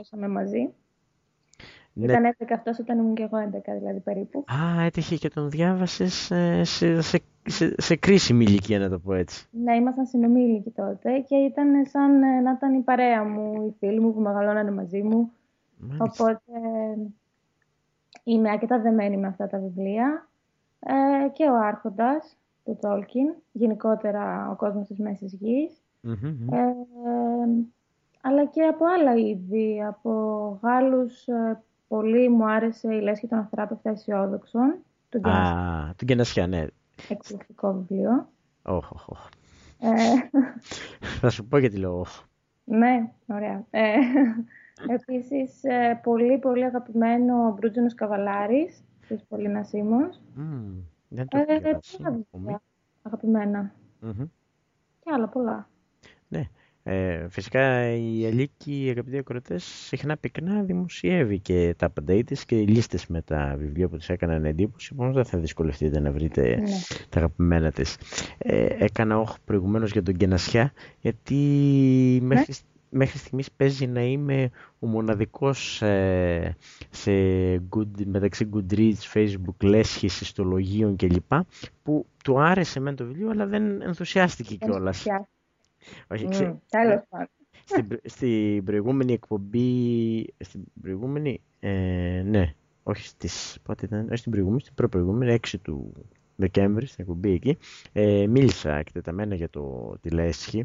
μας δώσαμε μαζί. ναι. Ήταν 11 αυτός όταν ήμουν και εγώ 11 δηλαδή περίπου. Α, έτυχε και τον διάβασες ε, σε, σε, σε, σε κρίσιμη ηλικία να το πω έτσι. Ναι, ήμασταν συνομήλικοι τότε και ήταν σαν ε, να ήταν η παρέα μου, οι φίλοι μου που μεγαλώνανε μαζί μου. Μάλιστα. Οπότε ε, είμαι αρκετά δεμένη με αυτά τα βιβλία. Ε, και ο Άρχοντας του Τόλκιν, γενικότερα ο κόσμος της Μέσης Γης. Μμμ, μμμ. Ε, αλλά και από άλλα είδη, από Γάλλους ε, πολύ μου άρεσε η Λέσχη των Αθεράπευτα Αισιόδοξων, του Γκένας, Α, του Γκένασιά, ναι. εκπληκτικό βιβλίο. Όχ, όχ, όχ. Ε, Θα σου πω γιατί λέω όχ. ναι, ωραία. Ε, επίσης, ε, πολύ πολύ αγαπημένο ο Μπρούτζινος Καβαλάρης, της Πολίνα Σίμons. Μμμ, Δεν το Ε, έχω τι διαβάσει άλλα ακόμη. βιβλία αγαπημένα. Μμμ. Και άλλα πολλά. Ναι. Ε, φυσικά η Αλίκη, οι αγαπητοί ακροτές, συχνά πυκνά δημοσιεύει και τα απαντάει της και λίστες με τα βιβλία που της έκαναν εντύπωση, επομένως δεν θα δυσκολευτείτε να βρείτε Ναι. τα αγαπημένα της. Ε, έκανα όχι προηγουμένως για τον Κενασιά, γιατί μέχρι, μέχρι στιγμής παίζει να είμαι ο μοναδικός ε, σε good, μεταξύ Goodreads, Facebook, λέσχης, ιστολογίων κλπ. που του άρεσε μεν το βιβλίο, αλλά δεν ενθουσιάστηκε κιόλας. Ενθουσιάστηκα. Όχι, Μμ, ξέ- Τέλος πάντων. στην, πρω- στην προηγούμενη εκπομπή, στην προηγούμενη, ε, ναι, όχι στις, πότε ήταν, όχι στην προηγούμενη, στην προπροηγούμενη, 6 του Δεκέμβρη, στην εκπομπή εκεί, ε, μίλησα εκτεταμένα για το τη λέσχη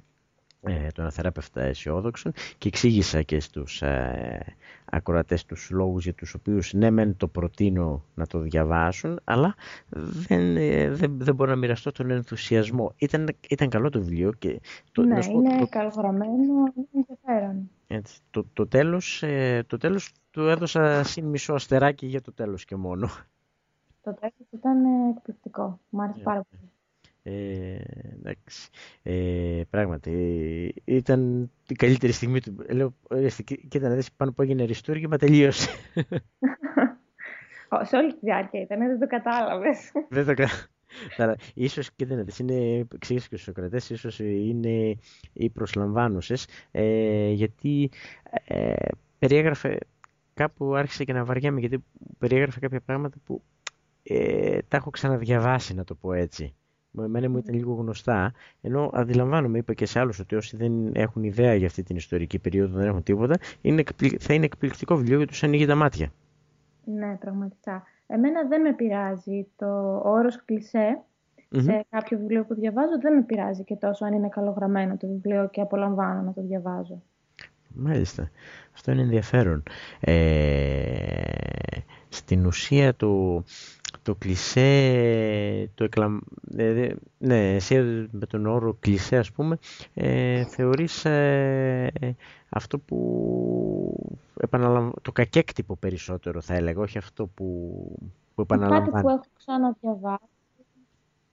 ε, τον αθεράπευτα αισιόδοξον και εξήγησα και στους ε, ακροατές τους λόγους για τους οποίους ναι μεν το προτείνω να το διαβάσουν αλλά δεν, ε, δεν, δεν μπορώ να μοιραστώ τον ενθουσιασμό. Ήταν, ήταν καλό το βιβλίο και το, ναι, είναι το, καλογραμμένο, είναι ενδιαφέρον. Έτσι, το, το, τέλος, ε, το τέλος του έδωσα συν μισό αστεράκι για το τέλος και μόνο. Το τέλος ήταν εκπληκτικό. Μ' άρεσε yeah. πάρα πολύ. Ε, εντάξει. Ε, πράγματι, ήταν η καλύτερη στιγμή του. Ε, λέω, κοίτα να δεις πάνω που έγινε αριστούργημα, τελείωσε. Σε όλη τη διάρκεια ήταν, δεν το κατάλαβες. Δεν το κατάλαβες. Ίσως, κοίτα να δεις, είναι, εξήγησε και στους Σοκρατές, ίσως είναι οι προσλαμβάνουσες, ε, γιατί ε, περιέγραφε, κάπου άρχισε και να βαριάμαι, γιατί περιέγραφε κάποια πράγματα που ε, τα έχω ξαναδιαβάσει, να το πω έτσι εμένα μου ήταν λίγο γνωστά, ενώ αντιλαμβάνομαι, είπα και σε άλλους, ότι όσοι δεν έχουν ιδέα για αυτή την ιστορική περίοδο, δεν έχουν τίποτα, είναι, θα είναι εκπληκτικό βιβλίο γιατί τους ανοίγει τα μάτια. Ναι, πραγματικά. Εμένα δεν με πειράζει το όρος κλισέ σε κάποιο βιβλίο που διαβάζω, δεν με πειράζει και τόσο αν είναι καλογραμμένο το βιβλίο και απολαμβάνω να το διαβάζω. Μάλιστα. Αυτό είναι ενδιαφέρον. Ε, στην ουσία του το κλισέ, το εκλα... Ε, ναι, εσύ με τον όρο κλισέ ας πούμε, ε, θεωρείς ε, αυτό που επαναλαμβάνω, το κακέκτυπο περισσότερο θα έλεγα, όχι αυτό που, που επαναλαμβάνω. Κάτι που έχω ξαναδιαβάσει,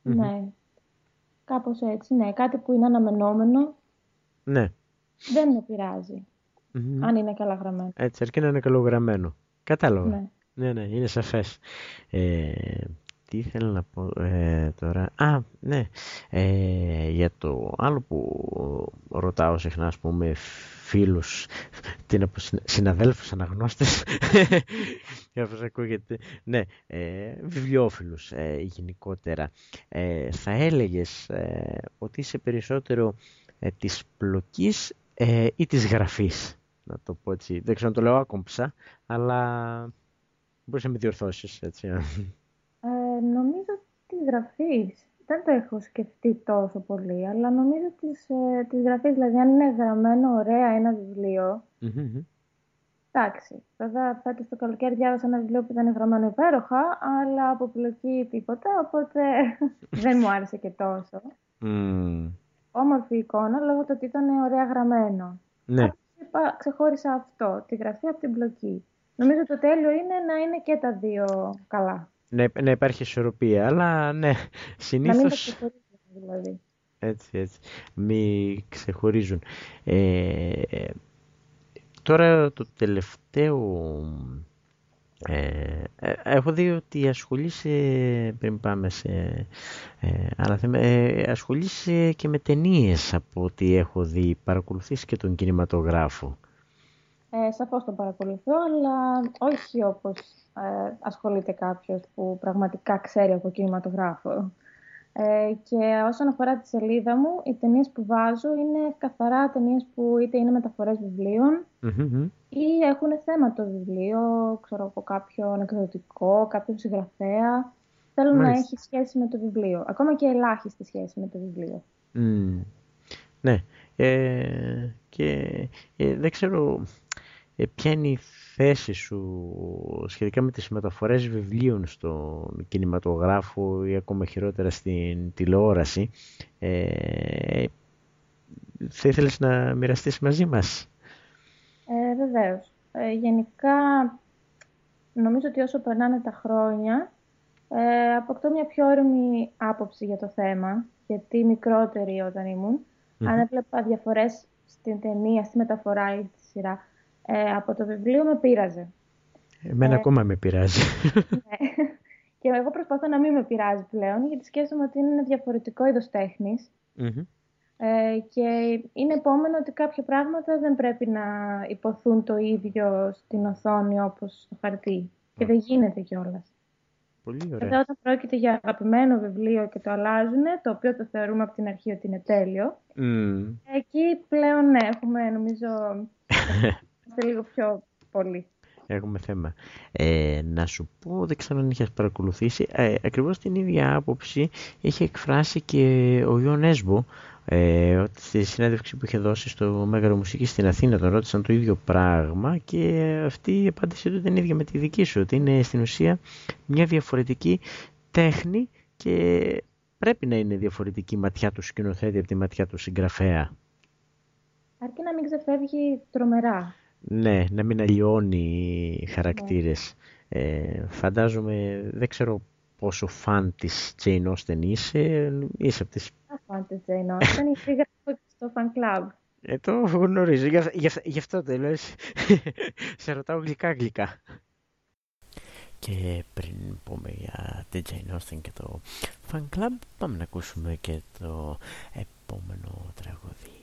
ναι, κάπως έτσι, ναι, κάτι που είναι αναμενόμενο, ναι. δεν με πειραζει αν είναι καλά γραμμένο. Έτσι, αρκεί να είναι καλογραμμένο. Κατάλαβα. Ναι. Ναι, ναι, είναι σαφές. Ε, τι ήθελα να πω ε, τώρα. Α, ναι. Ε, για το άλλο που ρωτάω συχνά, ας πούμε, φίλους, τι να πω, συναδέλφους, αναγνώστες, όπως ακούγεται, ναι, ε, βιβλιοφίλους ε, γενικότερα. Ε, θα έλεγες ε, ότι είσαι περισσότερο ε, της πλοκής ε, ή της γραφής, να το πω έτσι. Δεν ξέρω να το λέω άκομψα, αλλά Μπορείς να με διορθώσεις, έτσι. Ε, νομίζω τη γραφή. Δεν το έχω σκεφτεί τόσο πολύ, αλλά νομίζω της, ε, της γραφής. Δηλαδή, αν είναι γραμμένο ωραία ένα βιβλίο, Εντάξει, βέβαια φέτος το καλοκαίρι διάβασα ένα βιβλίο που ήταν γραμμένο υπέροχα, αλλά από πλοκή τίποτα, οπότε δεν μου άρεσε και τόσο. Mm. Όμορφη εικόνα λόγω του ότι ήταν ωραία γραμμένο. Ναι. Είπα, ξεχώρισα αυτό, τη γραφή από την πλοκή. Νομίζω το τέλειο είναι να είναι και τα δύο καλά. Ναι, να υπάρχει ισορροπία, αλλά ναι, συνήθως... Να μην ξεχωρίζουν δηλαδή. Έτσι, έτσι. Μη ξεχωρίζουν. Ε, τώρα το τελευταίο... Ε, ε, έχω δει ότι ασχολείσαι, πριν πάμε σε ε, άλλα θέματα, ε, ασχολείσαι και με ταινίες από ό,τι έχω δει. Παρακολουθείς και τον κινηματογράφο. Ε, σαφώς τον παρακολουθώ, αλλά όχι όπως ε, ασχολείται κάποιος που πραγματικά ξέρει από κινηματογράφο. Ε, και όσον αφορά τη σελίδα μου, οι ταινίες που βάζω είναι καθαρά ταινίες που είτε είναι μεταφορές ή έχουν θέμα το βιβλίο, ξέρω από κάποιον εκδοτικό, κάποιον συγγραφέα. Θέλω να έχει σχέση με το βιβλίο, ακόμα και ελάχιστη σχέση με το βιβλίο. Ναι, ε, και ε, δεν ξέρω ε, ποια είναι η θέση σου σχετικά με τις μεταφορές βιβλίων στον κινηματογράφο ή ακόμα χειρότερα στην τηλεόραση. Ε, θα ήθελες να μοιραστείς μαζί μας; Ε, βεβαίως. Ε, γενικά, νομίζω ότι όσο περνάνε τα χρόνια, ε, αποκτώ μια πιο όρημη άποψη για το θέμα, γιατί μικρότερη όταν ήμουν, αν έβλεπα διαφορές στην ταινία, στη μεταφορά ή στη σειρά, ε, από το βιβλίο με πείραζε. Εμένα ε, ακόμα με πειράζει. Ναι. Και εγώ προσπαθώ να μην με πειράζει πλέον, γιατί σκέφτομαι ότι είναι ένα διαφορετικό είδος Ε, και είναι επόμενο ότι κάποια πράγματα δεν πρέπει να υποθούν το ίδιο στην οθόνη όπως στο χαρτί. Και δεν γίνεται κιόλας. Πολύ ωραία. Βέβαια, όταν πρόκειται για αγαπημένο βιβλίο και το αλλάζουν, το οποίο το θεωρούμε από την αρχή ότι είναι τέλειο, εκεί πλέον ναι, έχουμε νομίζω είμαστε λίγο πιο πολύ. Έχουμε θέμα. Ε, να σου πω, δεν ξέρω αν είχες παρακολουθήσει, ε, ακριβώς την ίδια άποψη είχε εκφράσει και ο Ιων Έσμπο ε, ότι στη συνέντευξη που είχε δώσει στο Μέγαρο Μουσική στην Αθήνα τον ρώτησαν το ίδιο πράγμα και αυτή η απάντησή του ήταν ίδια με τη δική σου, ότι είναι στην ουσία μια διαφορετική τέχνη και πρέπει να είναι διαφορετική η ματιά του σκηνοθέτη από τη ματιά του συγγραφέα. Αρκεί να μην ξεφεύγει τρομερά. Ναι, να μην αλλοιώνει χαρακτήρες. Ε, φαντάζομαι, δεν ξέρω πόσο φαν της Jane Austen είσαι, είσαι από τις... φαν της Jane Austen, είσαι γράφω στο fan club. Ε, το γνωρίζω, γι' αυτό τέλος. Σε ρωτάω γλυκά-γλυκά. Και πριν πούμε για την Jane Austen και το fan club, πάμε να ακούσουμε και το επόμενο τραγούδι.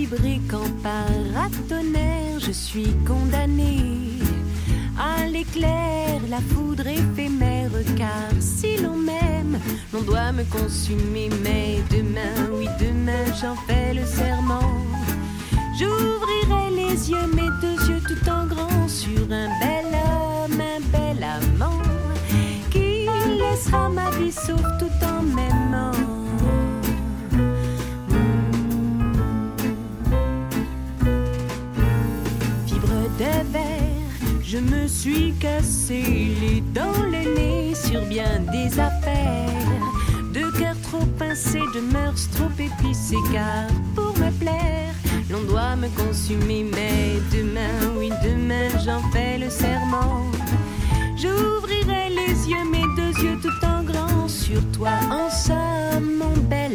Sais vibrer qu'en paratonnerre, je suis condamné à l'éclair, la foudre éphémère, car si l'on m'aime, l'on doit me consumer. Mais demain, oui, demain, j'en fais le serment. J'ouvrirai les yeux Je me suis cassé les dents, le nez sur bien des affaires. De cœur trop pincé, de mœurs trop épicées, car pour me plaire, l'on doit me consumer. Mais demain, oui, demain, j'en fais le serment. J'ouvrirai les yeux, mes deux yeux tout en grand sur toi, en somme, mon bel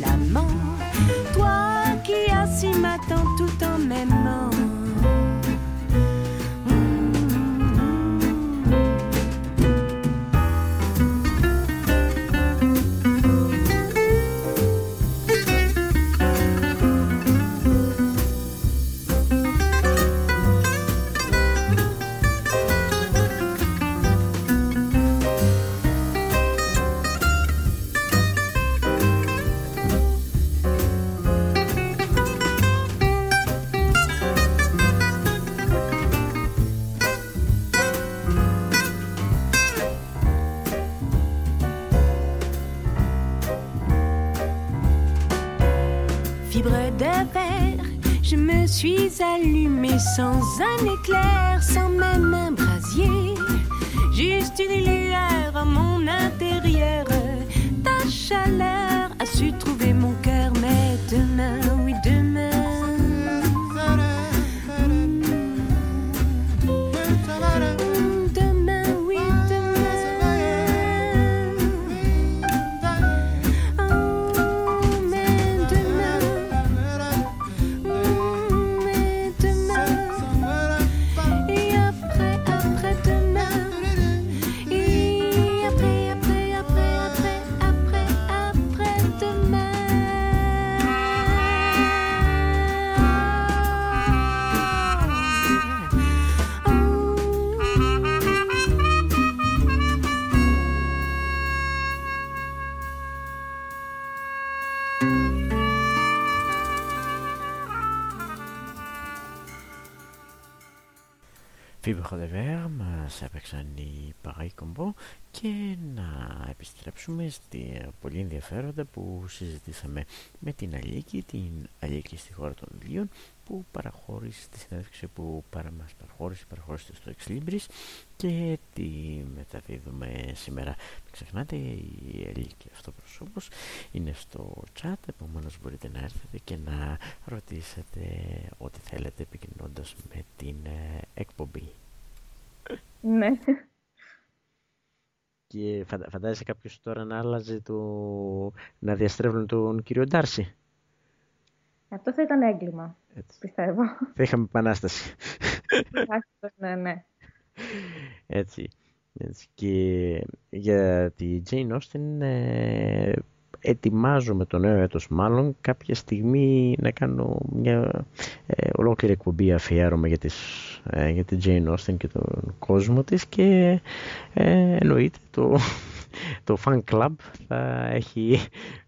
suis allumé sans un éclair, επιστρέψουμε στη πολύ ενδιαφέροντα που συζητήσαμε με την Αλίκη, την Αλίκη στη χώρα των βιβλίων που παραχώρησε τη συνέντευξη που παρα, μας παραχώρησε, παραχώρησε στο Ex και τη μεταδίδουμε σήμερα. Μην ξεχνάτε η Αλίκη αυτοπροσώπος είναι στο chat, επομένως μπορείτε να έρθετε και να ρωτήσετε ό,τι θέλετε επικοινωνώντας με την ε, εκπομπή. Ναι. Και φαντάζεσαι κάποιος τώρα να άλλαζε το... να διαστρέβλουν τον κύριο Ντάρση; Αυτό θα ήταν έγκλημα, Έτσι. πιστεύω. Θα είχαμε επανάσταση. Τουλάχιστον, ναι, ναι. Έτσι. Έτσι. Και για τη Jane Austen ε, ετοιμάζομαι το νέο έτος μάλλον κάποια στιγμή να κάνω μια ε, ολόκληρη εκπομπή αφιέρωμα για, τις, ε, για την Jane Austen και τον κόσμο της και ε, εννοείται το, το fan club θα έχει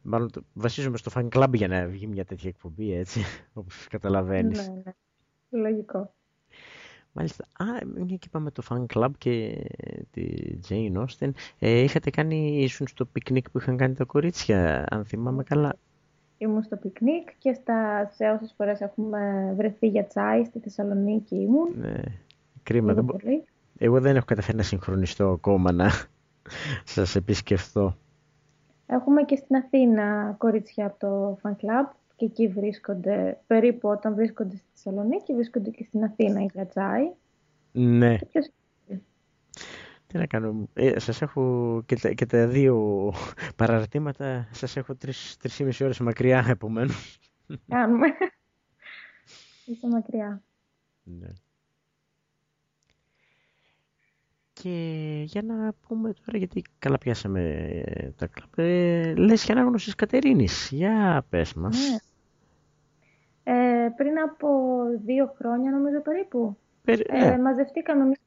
μάλλον το, βασίζομαι στο fan club για να βγει μια τέτοια εκπομπή έτσι όπως καταλαβαίνεις. ναι, ναι. Λογικό. Μάλιστα. Α, μια και είπαμε το fan club και τη Jane Austen. Ε, είχατε κάνει, ήσουν στο πικνίκ που είχαν κάνει τα κορίτσια, αν θυμάμαι καλά. Ήμουν στο πικνίκ και στα, σε όσες φορές έχουμε βρεθεί για τσάι στη Θεσσαλονίκη ήμουν. Ναι. Κρίμα. Λίγο Δεν... μπο- πολύ. Εγώ δεν έχω καταφέρει να συγχρονιστώ ακόμα να σας επισκεφθώ. Έχουμε και στην Αθήνα κορίτσια από το fan club και εκεί βρίσκονται, περίπου όταν βρίσκονται στη Θεσσαλονίκη, βρίσκονται και στην Αθήνα για τσάι. Ναι. Και ποιος- Τι να κάνω. Ε, σας έχω και τα, και τα δύο παραρτήματα, σας έχω τρεις, τρεις ή μισή ώρες μακριά επομένως. κάνουμε. Είσαι μακριά. Ναι. Και για να πούμε τώρα, γιατί καλά πιάσαμε ε, τα κλαμπ, ε, λες για ανάγνωσης Κατερίνης. Για πες μας. Ναι. Ε, πριν από δύο χρόνια νομίζω περίπου, Περι- ε, ε, μαζευτήκαμε μια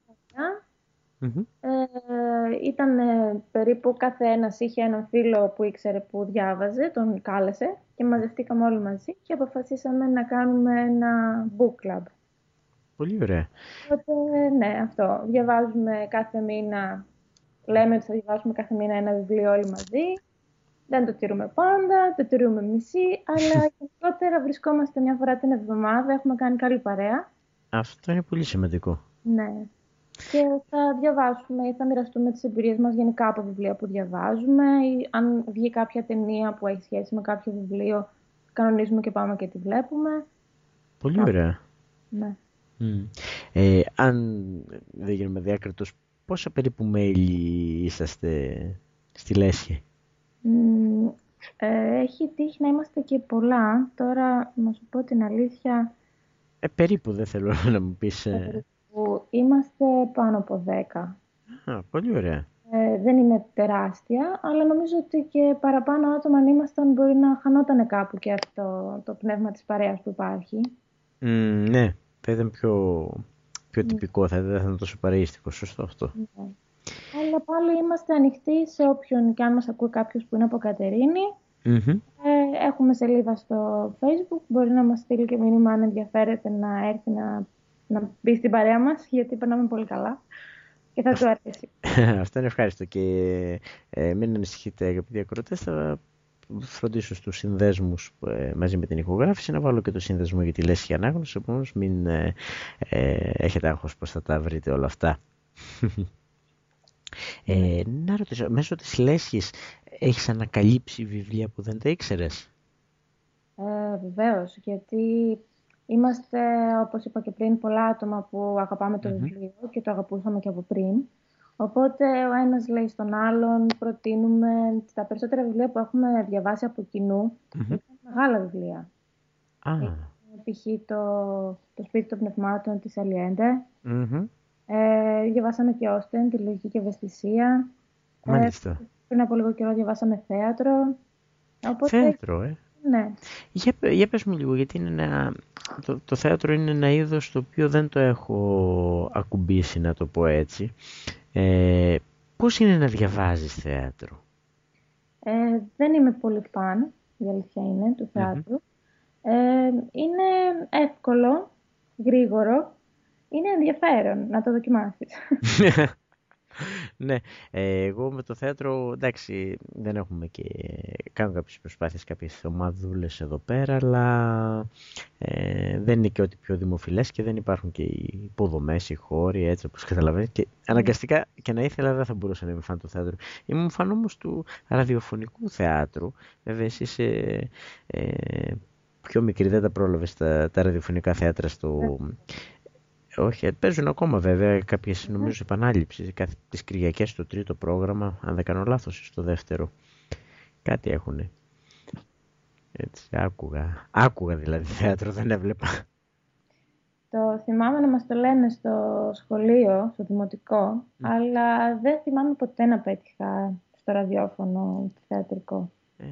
χρονιά. μμμ. Ε, ήταν ε, περίπου κάθε ένας είχε έναν φίλο που ήξερε που διάβαζε, τον κάλεσε και μαζευτήκαμε όλοι μαζί και αποφασίσαμε να κάνουμε ένα book club. Πολύ ωραία. Οπότε, ναι, αυτό. Διαβάζουμε κάθε μήνα, λέμε ότι θα διαβάζουμε κάθε μήνα ένα βιβλίο όλοι μαζί. Δεν το τηρούμε πάντα, το τηρούμε μισή, αλλά γενικότερα βρισκόμαστε μια φορά την εβδομάδα, έχουμε κάνει καλή παρέα. Αυτό είναι πολύ σημαντικό. Ναι. Και θα διαβάσουμε ή θα μοιραστούμε τις εμπειρίες μας γενικά από βιβλία που διαβάζουμε ή αν βγει κάποια ταινία που έχει σχέση με κάποιο βιβλίο, κανονίζουμε και πάμε και τη βλέπουμε. Πολύ Κάπου. ωραία. Ναι. Μμ. Ε, αν δεν γίνουμε διάκριτος, πόσα περίπου μέλη είσαστε στη Λέσχη; Μ, ε, έχει τύχει να είμαστε και πολλά. Τώρα, να σου πω την αλήθεια, Ε, περίπου δεν θέλω να μου πεις. ε. Που είμαστε πάνω από 10. Α, πολύ ωραία. Ε, δεν είναι τεράστια, αλλά νομίζω ότι και παραπάνω άτομα αν ήμασταν μπορεί να χανόταν κάπου και αυτό το πνεύμα της παρέας που υπάρχει. Μμ, ναι, θα ήταν πιο, πιο τυπικό, θα, δεν θα ήταν τόσο παρεΐστικο. Σωστό αυτό. Ναι. Αλλά πάλι είμαστε ανοιχτοί σε όποιον και αν μας ακούει κάποιος που είναι από Κατερίνη. Μμμ. Ε, έχουμε σελίδα στο facebook, μπορεί να μας στείλει και μήνυμα αν ενδιαφέρεται να έρθει να, να μπει στην παρέα μας, γιατί περνάμε πολύ καλά και θα του αρέσει. Αυτό είναι ευχάριστο και ε, μην ανησυχείτε αγαπητοί ακροτές, θα φροντίσω στους συνδέσμους ε, μαζί με την ηχογράφηση να βάλω και το σύνδεσμο για τη λέσχη ανάγνωση, επομένως μην ε, ε, έχετε άγχος πως θα τα βρείτε όλα αυτά. Ε, να ρωτήσω, μέσω της λέσχης έχεις ανακαλύψει βιβλία που δεν τα ήξερες; Ε, Βεβαίως, γιατί είμαστε, όπως είπα και πριν, πολλά άτομα που αγαπάμε το βιβλίο και το αγαπούσαμε και από πριν. Οπότε ο ένας λέει στον άλλον, προτείνουμε τα περισσότερα βιβλία που έχουμε διαβάσει από κοινού, είναι μεγάλα βιβλία. Α, Π.χ. το, το σπίτι των πνευμάτων της Αλιέντε. μμμ. Ε, διαβάσαμε και Όστεν, τη λογική και ευαισθησία. Ε, μάλιστα. πριν από λίγο καιρό διαβάσαμε θέατρο. Οπότε, Θέατρο, ε. Ναι. Για, πε- για πες μου λίγο, γιατί είναι ένα, το, το θέατρο είναι ένα είδος το οποίο δεν το έχω ακουμπήσει, να το πω έτσι. Ε, πώς είναι να διαβάζεις θέατρο; Ε, δεν είμαι πολύ φαν, η αλήθεια είναι, του θεατρου Ε, είναι εύκολο, γρήγορο, είναι ενδιαφέρον να το δοκιμάσεις. ναι, ε, εγώ με το θέατρο, εντάξει, δεν έχουμε και κάνω κάποιες προσπάθειες, κάποιες ομαδούλες εδώ πέρα, αλλά ε, δεν είναι και ό,τι πιο δημοφιλές και δεν υπάρχουν και οι υποδομές, οι χώροι, έτσι όπως καταλαβαίνεις. Και αναγκαστικά και να ήθελα δεν θα μπορούσα να είμαι φαν του θέατρου. Ήμουν φαν όμως του ραδιοφωνικού θεάτρου. Βέβαια εσύ είσαι ε, πιο μικρή, δεν τα πρόλαβες τα, τα ραδιοφωνικά θέατρα στο... Όχι, ε, παίζουν ακόμα βέβαια κάποιες νομίζω επανάληψεις κάθε, τις Κυριακές στο τρίτο πρόγραμμα, αν δεν κάνω λάθος, ή στο δεύτερο. Κάτι έχουνε. Έτσι, άκουγα. Άκουγα δηλαδή θέατρο, δεν έβλεπα. Το θυμάμαι να μας το λένε στο σχολείο, στο δημοτικό, αλλά δεν θυμάμαι ποτέ να πέτυχα στο ραδιόφωνο θεατρικό. Ε,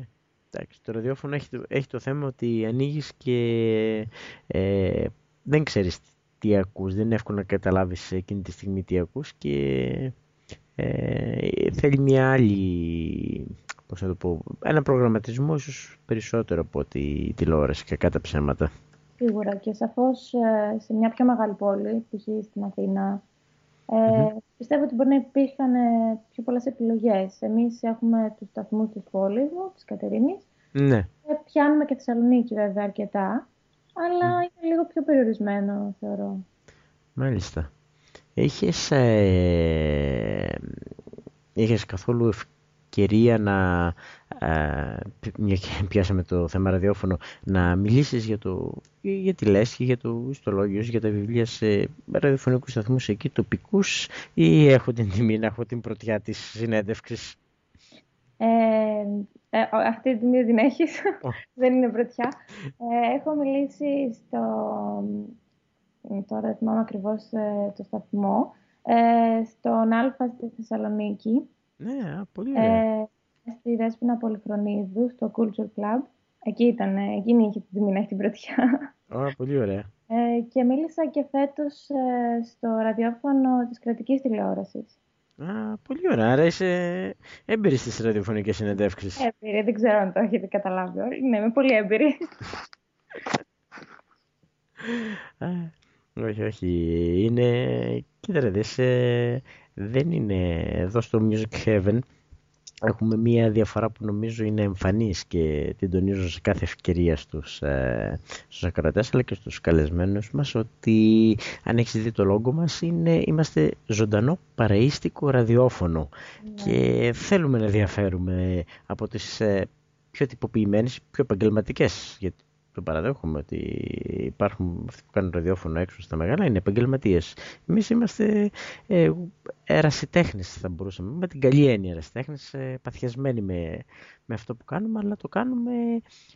εντάξει, το ραδιόφωνο έχει, το- έχει το θέμα ότι ανοίγεις και ε, δεν ξέρεις τι ακούς, δεν είναι εύκολο να καταλάβεις εκείνη τη στιγμή τι ακούς και ε, θέλει μια άλλη, πώς να το πω, ένα προγραμματισμό ίσως περισσότερο από τη τηλεόραση και κατά ψέματα. Σίγουρα και σαφώς ε, σε μια πιο μεγάλη πόλη, π.χ. στην Αθήνα, ε, πιστεύω ότι μπορεί να υπήρχαν ε, πιο πολλές επιλογές. Εμείς έχουμε τους σταθμούς της πόλης μου, της Κατερίνης, Ναι. Ε, πιάνουμε και Θεσσαλονίκη βέβαια αρκετά, αλλά είναι λίγο πιο περιορισμένο θεωρώ. Μάλιστα. Είχες, ε, είχες καθόλου ευκαιρία να, ε, μια και πιάσαμε το θέμα ραδιόφωνο, να μιλήσεις για, το, για τη λέσχη, για το ιστολόγιος, σου, για τα βιβλία σε ραδιοφωνικούς σταθμούς εκεί τοπικούς ή έχω την τιμή να έχω την πρωτιά της συνέντευξης; Ε, ε, ο- αυτή τη στιγμή δεν την έχεις, δεν είναι πρωτιά. Ε, έχω μιλήσει στο, ε, τώρα δεν θυμάμαι ακριβώς ε, το σταθμό, ε, στον Α στη Θεσσαλονίκη, Ναι, α, πολύ ωραία. ε, στη Δέσποινα Πολυχρονίδου, στο Culture Club. Εκεί ήταν, ε, εκείνη είχε την τιμή να έχει την πρωτιά. Ω, πολύ ωραία. Ε, και μίλησα και φέτος ε, στο ραδιόφωνο της κρατικής τηλεόρασης. Α, πολύ ωραία. Άρα είσαι έμπειρη στις ραδιοφωνικές συνεντεύξεις. Έμπειρη, δεν ξέρω αν το έχετε καταλάβει όλοι. Ναι, είμαι πολύ έμπειρη. Α, όχι, όχι. Είναι. Κοίτα ρε, δες, ε, δεν είναι εδώ στο Music Heaven. Έχουμε μία διαφορά που νομίζω είναι εμφανής και την τονίζω σε κάθε ευκαιρία στους, ε, στους ακροατές αλλά και στους καλεσμένους μας ότι αν έχεις δει το λόγο μας είναι, είμαστε ζωντανό παραίστικο ραδιόφωνο και θέλουμε να διαφέρουμε από τις ε, πιο τυποποιημένες, πιο επαγγελματικές. Γιατί το παραδέχομαι ότι υπάρχουν αυτοί που κάνουν ραδιόφωνο έξω στα μεγάλα είναι επαγγελματίες. Εμείς είμαστε ε, ερασιτέχνες, θα μπορούσαμε. Με την καλή έννοια ερασιτέχνες, ε, παθιασμένοι με, με αυτό που κάνουμε, αλλά το κάνουμε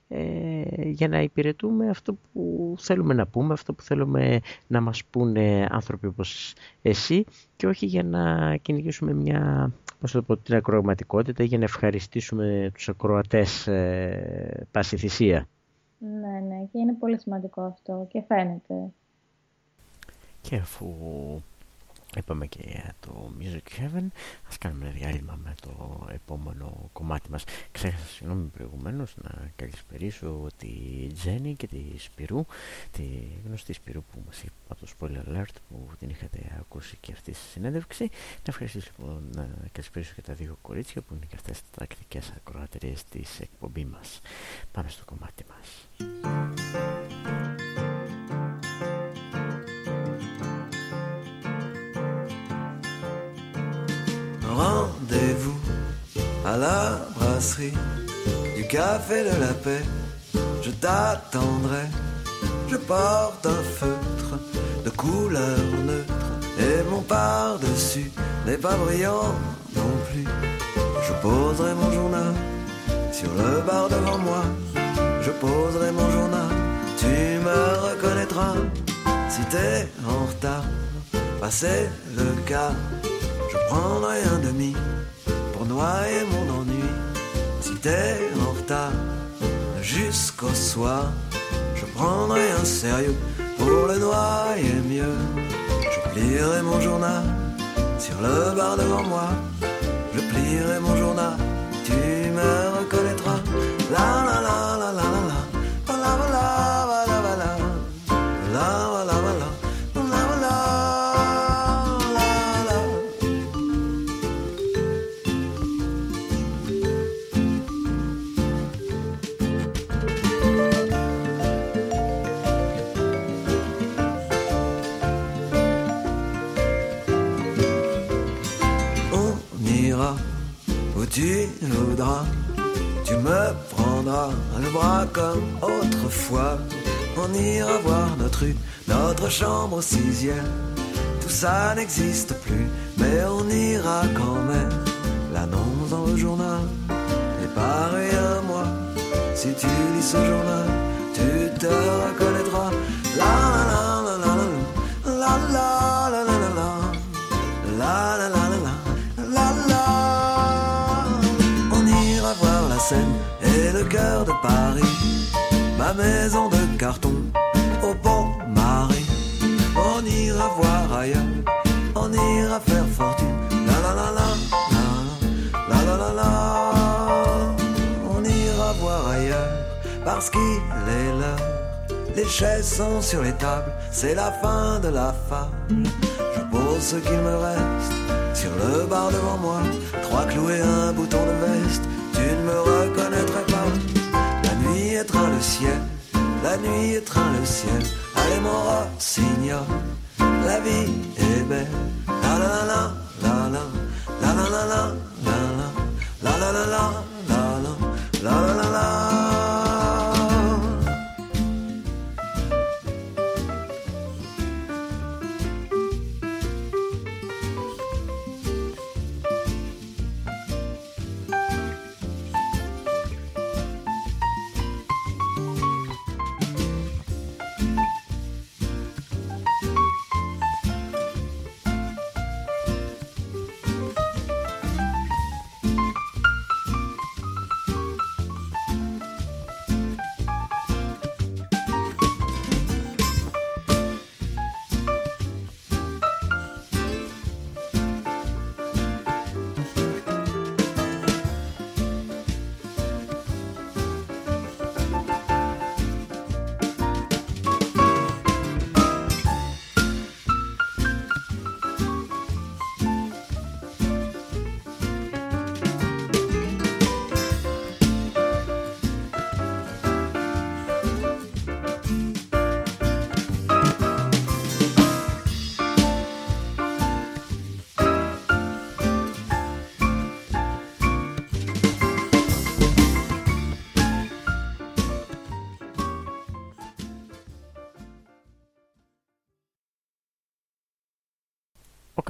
ε, για να υπηρετούμε αυτό που θέλουμε να πούμε, αυτό που θέλουμε να μας πούνε άνθρωποι όπως εσύ και όχι για να κυνηγήσουμε μια πώς το πω, την ακροαματικότητα για να ευχαριστήσουμε τους ακροατές ε, πάση θυσία. Ναι, ναι, και είναι πολύ σημαντικό αυτό και φαίνεται. Και αφού είπαμε και για το Music Heaven, ας κάνουμε ένα διάλειμμα με το επόμενο κομμάτι μας. Ξέχασα, συγγνώμη προηγουμένως, να καλησπερίσω τη Τζέννη και τη Σπυρού, τη γνωστή Σπυρού που μας είπε από το Spoiler Alert που την είχατε ακούσει και αυτή στη συνέντευξη. Να ευχαριστήσω λοιπόν να καλησπερίσω και τα δύο κορίτσια που είναι και αυτές τις τακτικές ακροατερίες της εκπομπής μας. Πάμε στο κομμάτι μας. La brasserie du café de la paix. Je t'attendrai. Je porte un feutre de couleur neutre et mon par-dessus n'est pas brillant non plus. Je poserai mon journal sur le bar devant moi. Je poserai mon journal. Tu me reconnaîtras si t'es en retard. Passer le quart. Je prendrai un demi pour noyer mon ennui. Si t'es en retard jusqu'au soir, je prendrai un sérieux pour le noyer mieux. Je plierai mon journal sur le bar devant moi. Je plierai mon journal, tu me reconnaîtras. La la la la la. La tu voudras. Tu me prendras le bras comme autrefois. On ira voir notre rue, notre chambre au sixième. Tout ça n'existe plus, mais on ira quand même. L'annonce dans le journal est pareil à moi. Si tu lis ce journal, tu te reconnaîtras. La la la la la la la la la la la la la la Seine et le cœur de Paris, ma maison de carton au pont Marie. On ira voir ailleurs, on ira faire fortune. La la la la la la la la la. On ira voir ailleurs parce qu'il est l'heure. Les chaises sont sur les tables, c'est la fin de la fable. Je pose ce qu'il me reste sur le bar devant moi. Trois clous et un bouton de veste, tu ne me reconnaîtrais pas. La nuit étreint le ciel, la nuit étreint le ciel. Allez mon rossignol, la vie est belle. La la la la la la la la la la la la la la la la la la la la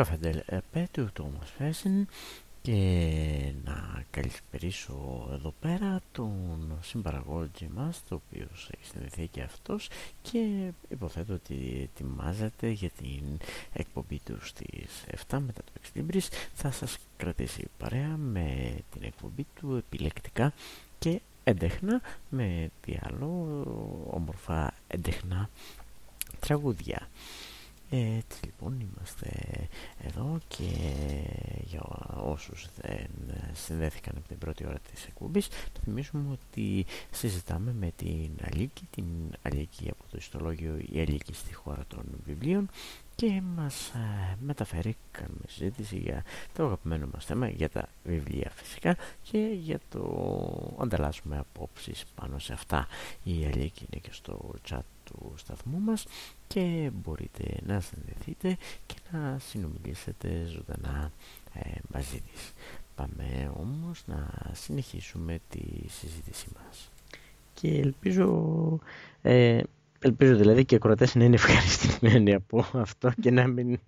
καφεντέλ επέτειο του Τόμας Φέσιν και να καλησπερίσω εδώ πέρα τον συμπαραγώγη μας το οποίο έχει συνδεθεί και αυτός και υποθέτω ότι ετοιμάζεται για την εκπομπή του στις 7 μετά το Εξλίμπρις θα σας κρατήσει παρέα με την εκπομπή του επιλεκτικά και έντεχνα με τι άλλο όμορφα έντεχνα τραγούδια έτσι λοιπόν είμαστε εδώ και για όσους δεν συνδέθηκαν από την πρώτη ώρα της εκπομπής το θυμίσουμε ότι συζητάμε με την Αλίκη, την Αλίκη από το ιστολόγιο η Αλίκη στη χώρα των βιβλίων και μας ε, μεταφέρει, κάνουμε συζήτηση για το αγαπημένο μας θέμα, για τα βιβλία φυσικά και για το ανταλλάσσουμε απόψεις πάνω σε αυτά. Η Αλίκη είναι και στο chat του σταθμού μας και μπορείτε να συνδεθείτε και να συνομιλήσετε ζωντανά ε, μαζί της. Πάμε όμως να συνεχίσουμε τη συζήτησή μας. Και ελπίζω, ε, ελπίζω δηλαδή και οι ακροατές να είναι ευχαριστημένοι από αυτό και να μην...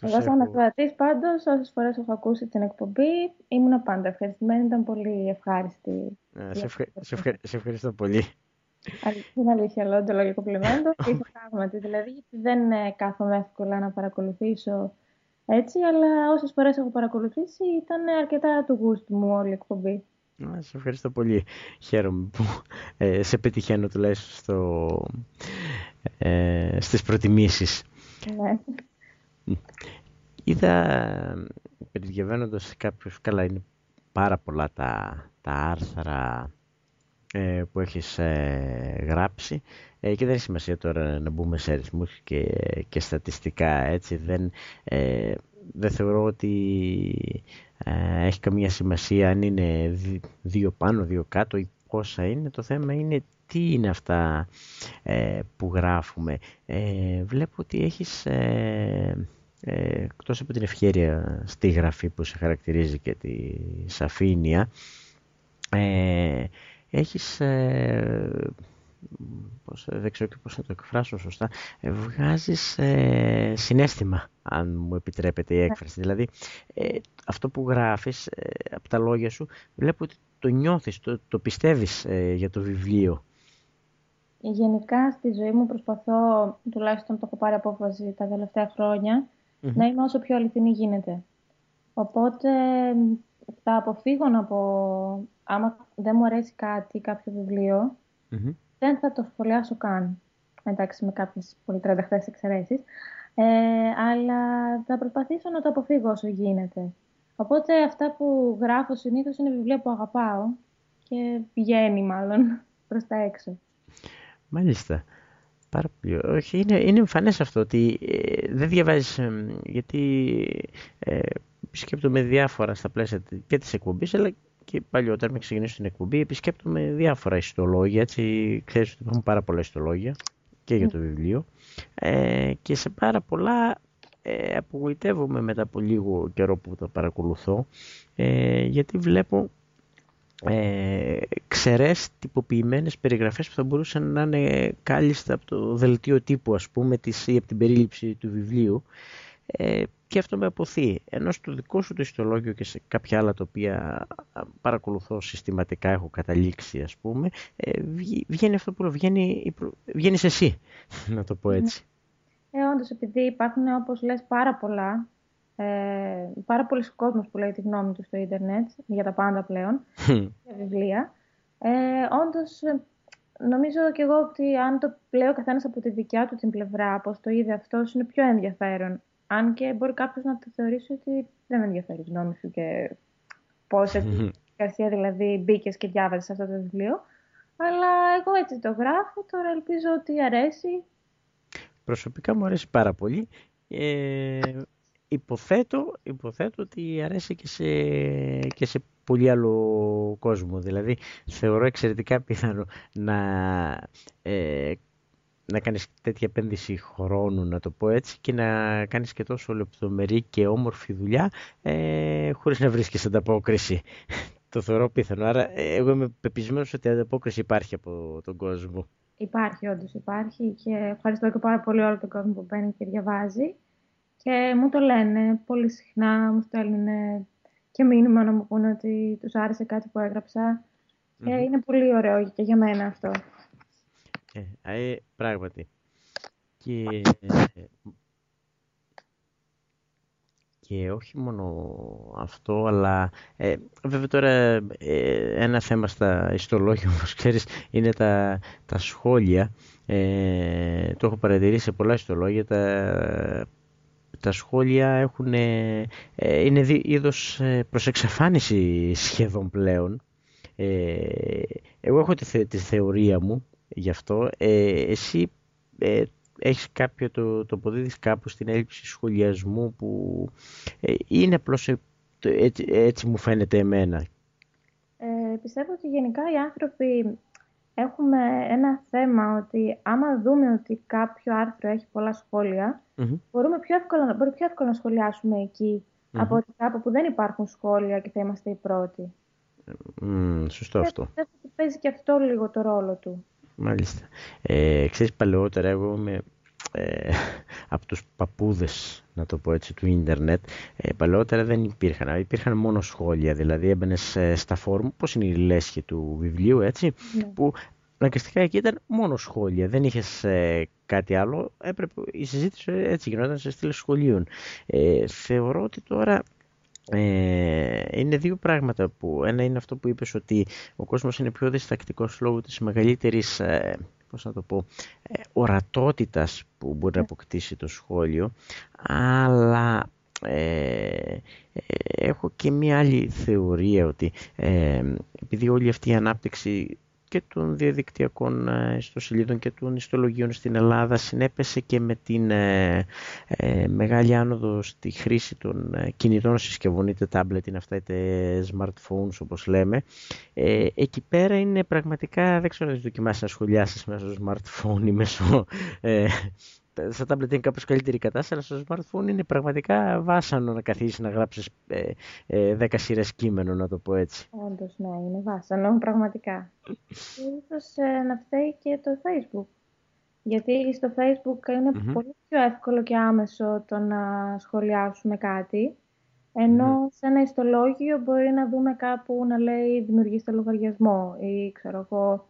Εγώ σαν ακροατής πάντως όσες φορές έχω ακούσει την εκπομπή ήμουν πάντα ευχαριστημένη, ήταν πολύ ευχάριστη. Ε, σε, ευχα... σε, ευχα... σε ευχαριστώ πολύ. Είναι αλήθεια, λέω το λόγιο κομπλιμέντο. και είσαι πράγματι. Δηλαδή, δεν ε, κάθομαι εύκολα να παρακολουθήσω έτσι, αλλά όσες φορές έχω παρακολουθήσει ήταν αρκετά του γούστου μου όλη η εκπομπή. Σε ευχαριστώ πολύ. Χαίρομαι που ε, σε πετυχαίνω τουλάχιστον στο, ε, στις προτιμήσεις. Ναι. Είδα, περιδιαβαίνοντας κάποιους, καλά είναι πάρα πολλά τα, τα άρθρα ε, που έχεις ε, γράψει. Ε, και δεν έχει σημασία τώρα να μπούμε σε αριθμούς και, και στατιστικά έτσι. Δεν, δεν θεωρώ ότι έχει καμία σημασία αν είναι δύο πάνω, δύο κάτω ή πόσα είναι. Το θέμα είναι τι είναι αυτά που γράφουμε. Βλέπω ότι έχεις εκτός από την ευχαίρεια στη γραφή που σε χαρακτηρίζει και τη σαφήνεια έχεις ε, πώς, δεν ξέρω και πώς να το εκφράσω σωστά, ε, βγάζεις ε, συνέστημα, αν μου επιτρέπετε η ναι. έκφραση. Δηλαδή, ε, αυτό που γράφεις ε, από τα λόγια σου, βλέπω ότι το νιώθεις, το, το πιστεύεις για το βιβλίο. Γενικά στη ζωή μου προσπαθώ, τουλάχιστον το έχω πάρει απόφαση τα τελευταία να είμαι όσο πιο αληθινή γίνεται. Οπότε θα αποφύγω να πω, άμα δεν μου αρέσει κάτι, κάποιο δεν θα το σχολιάσω καν. Εντάξει, με κάποιες πολύ τρανταχτές εξαιρέσεις. Ε, αλλά θα προσπαθήσω να το αποφύγω όσο γίνεται. Οπότε αυτά που γράφω συνήθως είναι βιβλία που αγαπάω και πηγαίνει μάλλον προς τα έξω. Μάλιστα. Πάρα πολύ. Όχι, είναι, είναι εμφανές αυτό ότι ε, δεν διαβάζεις, γιατί ε, σκέπτομαι διάφορα στα πλαίσια και της εκπομπής, αλλά και παλιότερα με ξεκινήσω την εκπομπή, επισκέπτομαι διάφορα ιστολόγια, έτσι ξέρεις ότι υπάρχουν πάρα πολλά ιστολόγια και για το βιβλίο. Ε, και σε πάρα πολλά ε, απογοητεύομαι μετά από λίγο καιρό που το παρακολουθώ ε, γιατί βλέπω ε, ξερές τυποποιημένες περιγραφές που θα μπορούσαν να είναι κάλλιστα από το δελτίο τύπου ας πούμε της, ή από την περίληψη του βιβλίου ε, και αυτό με αποθεί. Ενώ στο δικό σου το ιστολόγιο και σε κάποια άλλα τα οποία παρακολουθώ συστηματικά, έχω καταλήξει ας πούμε, ε, βγαίνει αυτό που βγαίνει, βγαίνεις εσύ, να το πω έτσι. Ε, όντως, επειδή υπάρχουν, όπως λες, πάρα πολλά, ε, πάρα πολλοί κόσμος που λέει τη γνώμη τους στο ίντερνετ, για τα πάντα πλέον, για βιβλία, ε, όντως, ε, νομίζω και εγώ ότι αν το πλέον ο καθένας από τη δικιά του την πλευρά, πώς το είδε αυτός, είναι πιο ενδιαφέρον αν και μπορεί κάποιος να το θεωρήσει ότι δεν με ενδιαφέρει η γνώμη σου και πόσα διαδικασία δηλαδή μπήκε και διάβαζε αυτό το βιβλίο. Αλλά εγώ έτσι το γράφω, τώρα ελπίζω ότι αρέσει. Προσωπικά μου αρέσει πάρα πολύ. Ε, υποθέτω, υποθέτω ότι αρέσει και σε, και σε πολύ άλλο κόσμο. Δηλαδή θεωρώ εξαιρετικά πιθανό να ε, να κάνεις τέτοια επένδυση χρόνου, να το πω έτσι, και να κάνεις και τόσο λεπτομερή και όμορφη δουλειά, ε, χωρίς να βρίσκεις ανταπόκριση. το θεωρώ πιθανό. Άρα, ε, εγώ είμαι πεπισμένος ότι η ανταπόκριση υπάρχει από τον κόσμο. Υπάρχει, όντως υπάρχει και ευχαριστώ και πάρα πολύ όλο τον κόσμο που μπαίνει και διαβάζει. Και μου το λένε πολύ συχνά, μου στέλνουν και μήνυμα να μου πούνε ότι τους άρεσε κάτι που έγραψα. Και είναι πολύ ωραίο και για μένα αυτό. Ε, ε, πράγματι. Και, και όχι μόνο αυτό, αλλά ε, βέβαια τώρα ε, ένα θέμα στα ιστολόγια, όπως ξέρεις, είναι τα, τα σχόλια. Ε, το έχω παρατηρήσει σε πολλά ιστολόγια. Τα, τα σχόλια έχουν, είναι είδος προς εξαφάνιση σχεδόν πλέον. εγώ έχω τη, τη θεωρία μου γι' αυτό. Ε, εσύ ε, έχεις κάποιο, το τοποθετείς κάπου στην έλλειψη σχολιασμού που ε, είναι απλώς ε, έτσι, έτσι μου φαίνεται εμένα; Ε, πιστεύω ότι γενικά οι άνθρωποι έχουμε ένα θέμα ότι άμα δούμε ότι κάποιο άρθρο έχει πολλά μπορούμε πιο εύκολα, μπορεί πιο εύκολα να σχολιάσουμε από ότι κάπου που δεν υπάρχουν σχόλια και θα είμαστε οι πρώτοι. Mm, σωστό αυτό. Πιστεύω ότι παίζει και αυτό λίγο το ρόλο του. Μάλιστα. Ε, ξέρεις, παλαιότερα εγώ είμαι ε, από τους παππούδες, να το πω έτσι, του ίντερνετ. Ε, παλαιότερα δεν υπήρχαν, υπήρχαν μόνο σχόλια, δηλαδή έμπαινες στα φόρουμ, πώς είναι η λέσχη του βιβλίου, έτσι, ναι. που αναγκαστικά εκεί ήταν μόνο σχόλια, δεν είχες ε, κάτι άλλο, έπρεπε, η συζήτηση έτσι γινόταν σε στήλες σχολείων. Ε, θεωρώ ότι τώρα ε, είναι δύο πράγματα που ένα είναι αυτό που είπες ότι ο κόσμος είναι πιο διστακτικός λόγω της μεγαλύτερης ε, πώς να το πω, ε, ορατότητας που μπορεί να αποκτήσει το σχόλιο αλλά ε, έχω και μία άλλη θεωρία ότι επειδή όλη αυτή η ανάπτυξη και των διαδικτυακών ε, ιστοσελίδων και των ιστολογίων στην Ελλάδα. Συνέπεσε και με την ε, ε, μεγάλη άνοδο στη χρήση των κινητών συσκευών είτε tablet είναι αυτά είτε smartphones όπως λέμε. Εκεί πέρα είναι πραγματικά δεν ξέρω αν δοκιμάσει να σχολιάσεις μέσω smartphone ή μέσω στα tablet είναι κάπως καλύτερη κατάσταση, αλλά στο smartphone είναι πραγματικά βάσανο να καθίσεις να γράψεις ε, ε, 10 σειρές κείμενο, να το πω έτσι. Όντως, ναι, είναι βάσανο, πραγματικά. ίσως ε, να φταίει και το Facebook. Γιατί στο Facebook είναι πολύ πιο εύκολο και άμεσο το να σχολιάσουμε κάτι. Ενώ σε ένα ιστολόγιο μπορεί να δούμε κάπου να λέει δημιουργήστε λογαριασμό ή ξέρω εγώ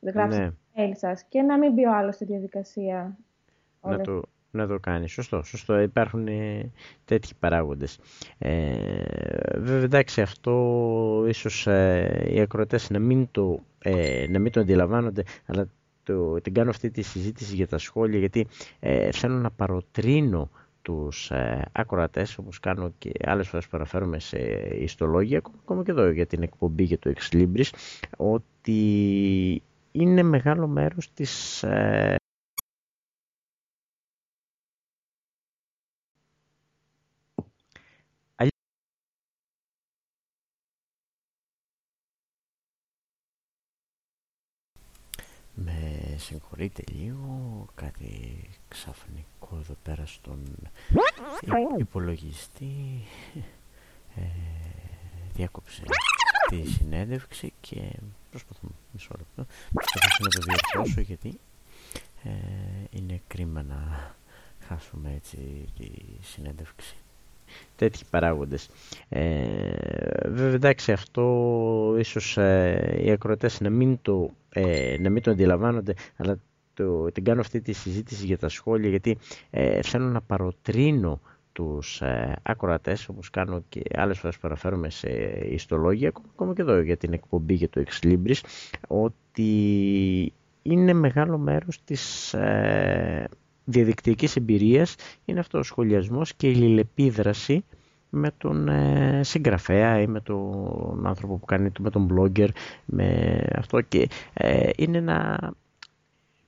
δεν γράψετε ναι. mail σας και να μην μπει ο άλλος στη διαδικασία. Να το, να το κάνεις. Σωστό, σωστό. Υπάρχουν ε, τέτοιοι παράγοντες. Ε, βέβαια, εντάξει, αυτό ίσως ε, οι ακροατές να μην το, ε, να μην το αντιλαμβάνονται, αλλά το, την κάνω αυτή τη συζήτηση για τα σχόλια, γιατί ε, θέλω να παροτρύνω τους ε, ακροατές όπως κάνω και άλλες φορές που αναφέρομαι σε ιστολόγια ακόμα και εδώ για την εκπομπή και το Ex Libris ότι είναι μεγάλο μέρος της συγχωρείτε λίγο, κάτι ξαφνικό εδώ πέρα στον υπολογιστή. Ε, διάκοψε τη συνέντευξη και προσπαθώ μισό λεπτό. Προσπαθώ να το διορθώσω γιατί ε, είναι κρίμα να χάσουμε έτσι τη συνέντευξη τέτοιοι παράγοντες. Ε, βέβαια εντάξει αυτό ίσως ε, οι ακροατές να μην το, ε, να μην το αντιλαμβάνονται αλλά το, την κάνω αυτή τη συζήτηση για τα σχόλια γιατί ε, θέλω να παροτρύνω τους ε, ακροατές όπως κάνω και άλλες φορές που αναφέρομαι σε ιστολόγια ακόμα και εδώ για την εκπομπή για το Ex Libris ότι είναι μεγάλο μέρος της ε, διαδικτυακής εμπειρίας είναι αυτό ο σχολιασμός και η λιλεπίδραση με τον ε, συγγραφέα ή με τον άνθρωπο που κάνει, με τον blogger, με αυτό και ε, είναι ένα,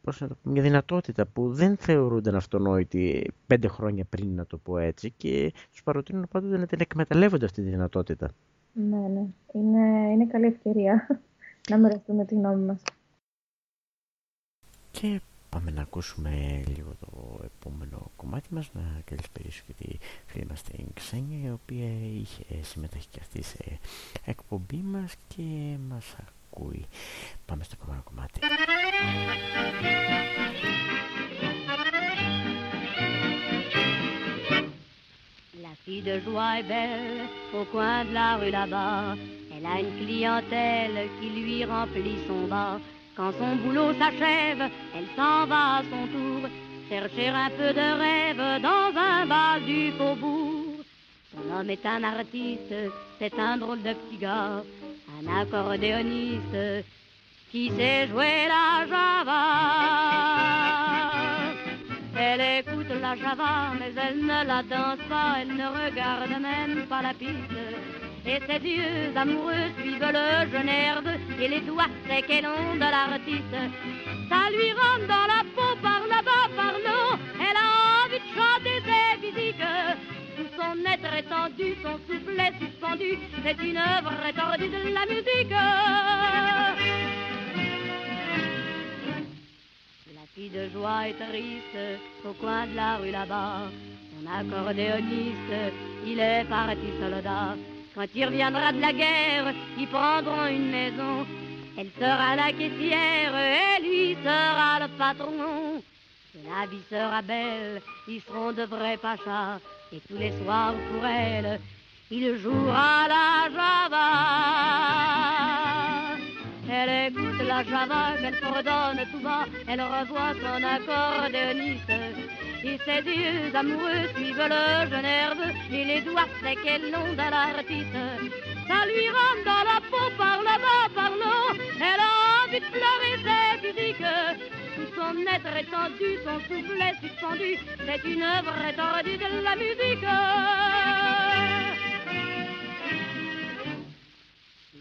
πώς να το μια δυνατότητα που δεν θεωρούνταν αυτονόητη πέντε χρόνια πριν να το πω έτσι και τους παροτρύνουν πάντοτε να την εκμεταλλεύονται αυτή τη δυνατότητα. Ναι, ναι. Είναι, είναι καλή ευκαιρία να μοιραστούμε τη γνώμη μας. Και πάμε να ακούσουμε λίγο το επόμενο κομμάτι μας, να καλησπερίσω και τη φίλη μας την Ξένια, η οποία είχε συμμετέχει και αυτή σε εκπομπή μας και μας ακούει. Πάμε στο επόμενο κομμάτι. La fille de joie est belle au coin de la rue là-bas. Elle a une clientèle qui lui remplit son bas. Quand son boulot s'achève, elle s'en va à son tour chercher un peu de rêve dans un bal du faubourg. Son homme est un artiste, c'est un drôle de petit gars, un accordéoniste qui sait jouer la java. Elle écoute la java, mais elle ne la danse pas, elle ne regarde même pas la piste et ses yeux amoureux suivent le jeune herbe et les doigts secs et longs de l'artiste. Ça lui rentre dans la peau par là-bas, par là. Elle a envie de chanter ses physiques. Tout son être étendu, son soufflet suspendu, c'est une œuvre étendue de la musique. La fille de joie est triste au coin de la rue là-bas. Son accordéoniste, il est parti soldat. Quand il reviendra de la guerre, ils prendront une maison. Elle sera la caissière et lui sera le patron. la vie sera belle, ils seront de vrais pachas. Et tous les soirs pour elle, il jouera la java. Elle écoute la java qu'elle fredonne tout bas, elle revoit son accordéoniste et ses yeux amoureux suivent le jeune herbe et les doigts secs et longs de l'artiste. Ça lui rentre dans la peau par là-bas, par là. Elle a envie de pleurer ses physiques. Tout son être étendu, son soufflet suspendu, c'est une œuvre étendue de la musique.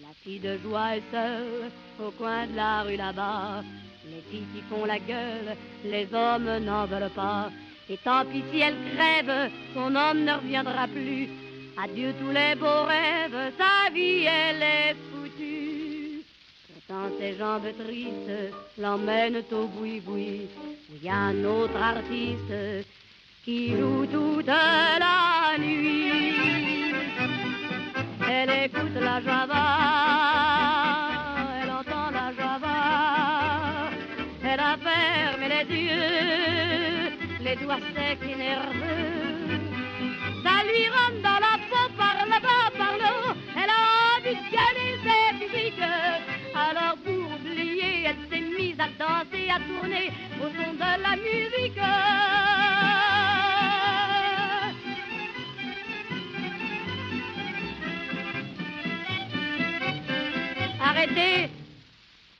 La fille de joie est seule au coin de la rue là-bas. Les filles qui font la gueule, les hommes n'en veulent pas. Et tant pis si elle crève, son homme ne reviendra plus. Adieu tous les beaux rêves, sa vie elle est foutue. Pourtant ses jambes tristes l'emmènent au boui-boui. Il y a un autre artiste qui joue toute la nuit. Elle écoute la java, les doigts secs et nerveux. Ça lui rentre dans la peau par là-bas, par le haut, elle a auditionné ses musiques. Alors pour oublier, elle s'est mise à danser, à tourner au son de la musique. Arrêtez,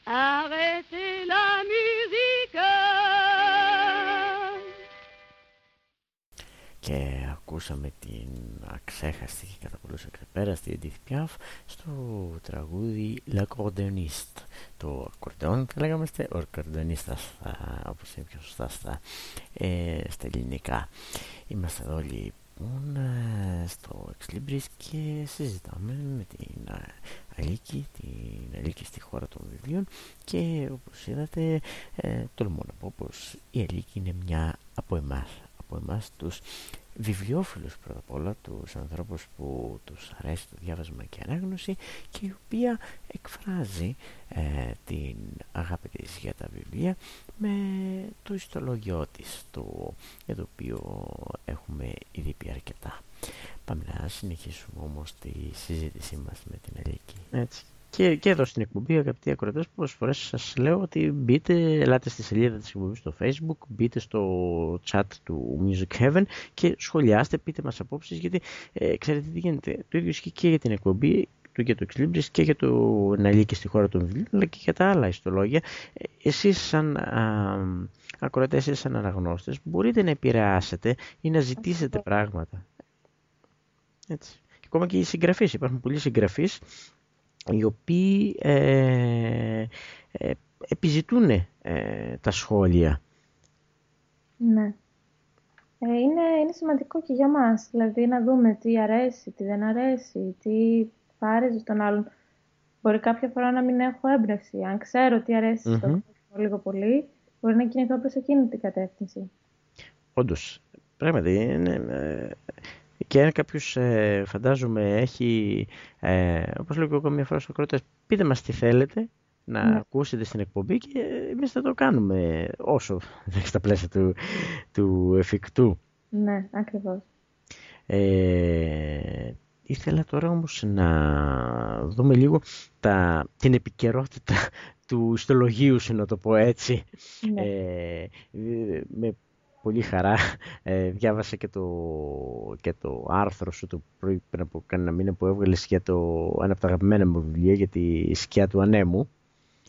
arrêtez la musique. Και ακούσαμε την αξέχαστη και κατά πολλούς εξεπέραστη Edith Piaf στο τραγούδι L'Accordéoniste το ακορντεόν θα λέγαμε ο ακορντεονίστας όπως είναι πιο σωστά στα, ε, στα ελληνικά. Είμαστε εδώ λοιπόν ε, στο Ex και συζητάμε με την ε, Αλίκη, την Αλίκη στη χώρα των βιβλίων. Και όπως είδατε ε, τολμώ να πω πως η Αλίκη είναι μια από εμάς από εμάς τους βιβλιοφίλους πρώτα απ' όλα, τους ανθρώπους που τους αρέσει το διάβασμα και ανάγνωση και η οποία εκφράζει ε, την αγάπη της για τα βιβλία με το ιστολόγιο της, το, για το οποίο έχουμε ήδη πει αρκετά. Πάμε να συνεχίσουμε όμως τη συζήτησή μας με την Αλίκη. Έτσι. Και, και εδώ στην εκπομπή, αγαπητοί ακροατές, πολλές φορές σας λέω ότι μπείτε, ελάτε στη σελίδα της εκπομπής στο facebook, μπείτε στο chat του Music Heaven και σχολιάστε, πείτε μας απόψεις, γιατί ε, ξέρετε τι γίνεται, το ίδιο ισχύει και για την εκπομπή, του για το Ex και για το να και στη χώρα των βιβλίων, αλλά και για τα άλλα ιστολόγια. Ε, εσείς σαν α, ακροατές, εσείς σαν αναγνώστες, μπορείτε να επηρεάσετε ή να ζητήσετε πράγματα. Έτσι. Και ακόμα και οι συγγραφείς, υπάρχουν πολλοί συγγραφείς οι οποίοι ε, ε, επιζητούν ε, τα σχόλια. Ναι. Ε, είναι, είναι σημαντικό και για μας, δηλαδή να δούμε τι αρέσει, τι δεν αρέσει, τι άρεσε στον άλλον. Μπορεί κάποια φορά να μην έχω έμπνευση. Αν ξέρω τι αρέσει mm-hmm. στον λίγο πολύ, μπορεί να κινηθώ προς εκείνη την κατεύθυνση. Όντως, πράγματι είναι, και αν κάποιος ε, φαντάζομαι έχει, ε, όπως λέω και εγώ μια φορά στο κρότας, πείτε μας τι θέλετε να ναι. ακούσετε στην εκπομπή και εμείς θα το κάνουμε όσο στα πλαίσια του, του εφικτού. Ναι, ακριβώς. Ε, ήθελα τώρα όμως να δούμε λίγο τα, την επικαιρότητα του ιστολογίου σου, να το πω έτσι. Ναι. Ε, με πολύ χαρά ε, διάβασα και το, και το άρθρο σου το πρωί πριν από κανένα μήνα που έβγαλες για το, ένα από τα αγαπημένα μου βιβλία για τη σκιά του ανέμου.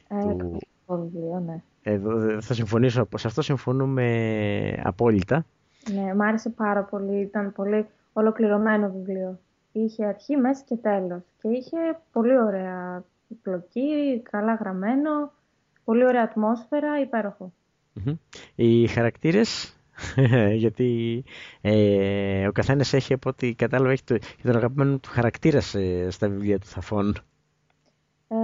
Ε, του... βιβλίο, ναι. Ε, θα συμφωνήσω, σε αυτό συμφωνούμε απόλυτα. Ναι, μ' άρεσε πάρα πολύ, ήταν πολύ ολοκληρωμένο βιβλίο. Είχε αρχή, μέση και τέλος και είχε πολύ ωραία πλοκή, καλά γραμμένο, πολύ ωραία ατμόσφαιρα, υπέροχο. Οι χαρακτήρες; γιατί ε, ο καθένας έχει από ό,τι κατάλαβα έχει το, τον αγαπημένο του χαρακτήρα στα βιβλία του Θαφών. Ε,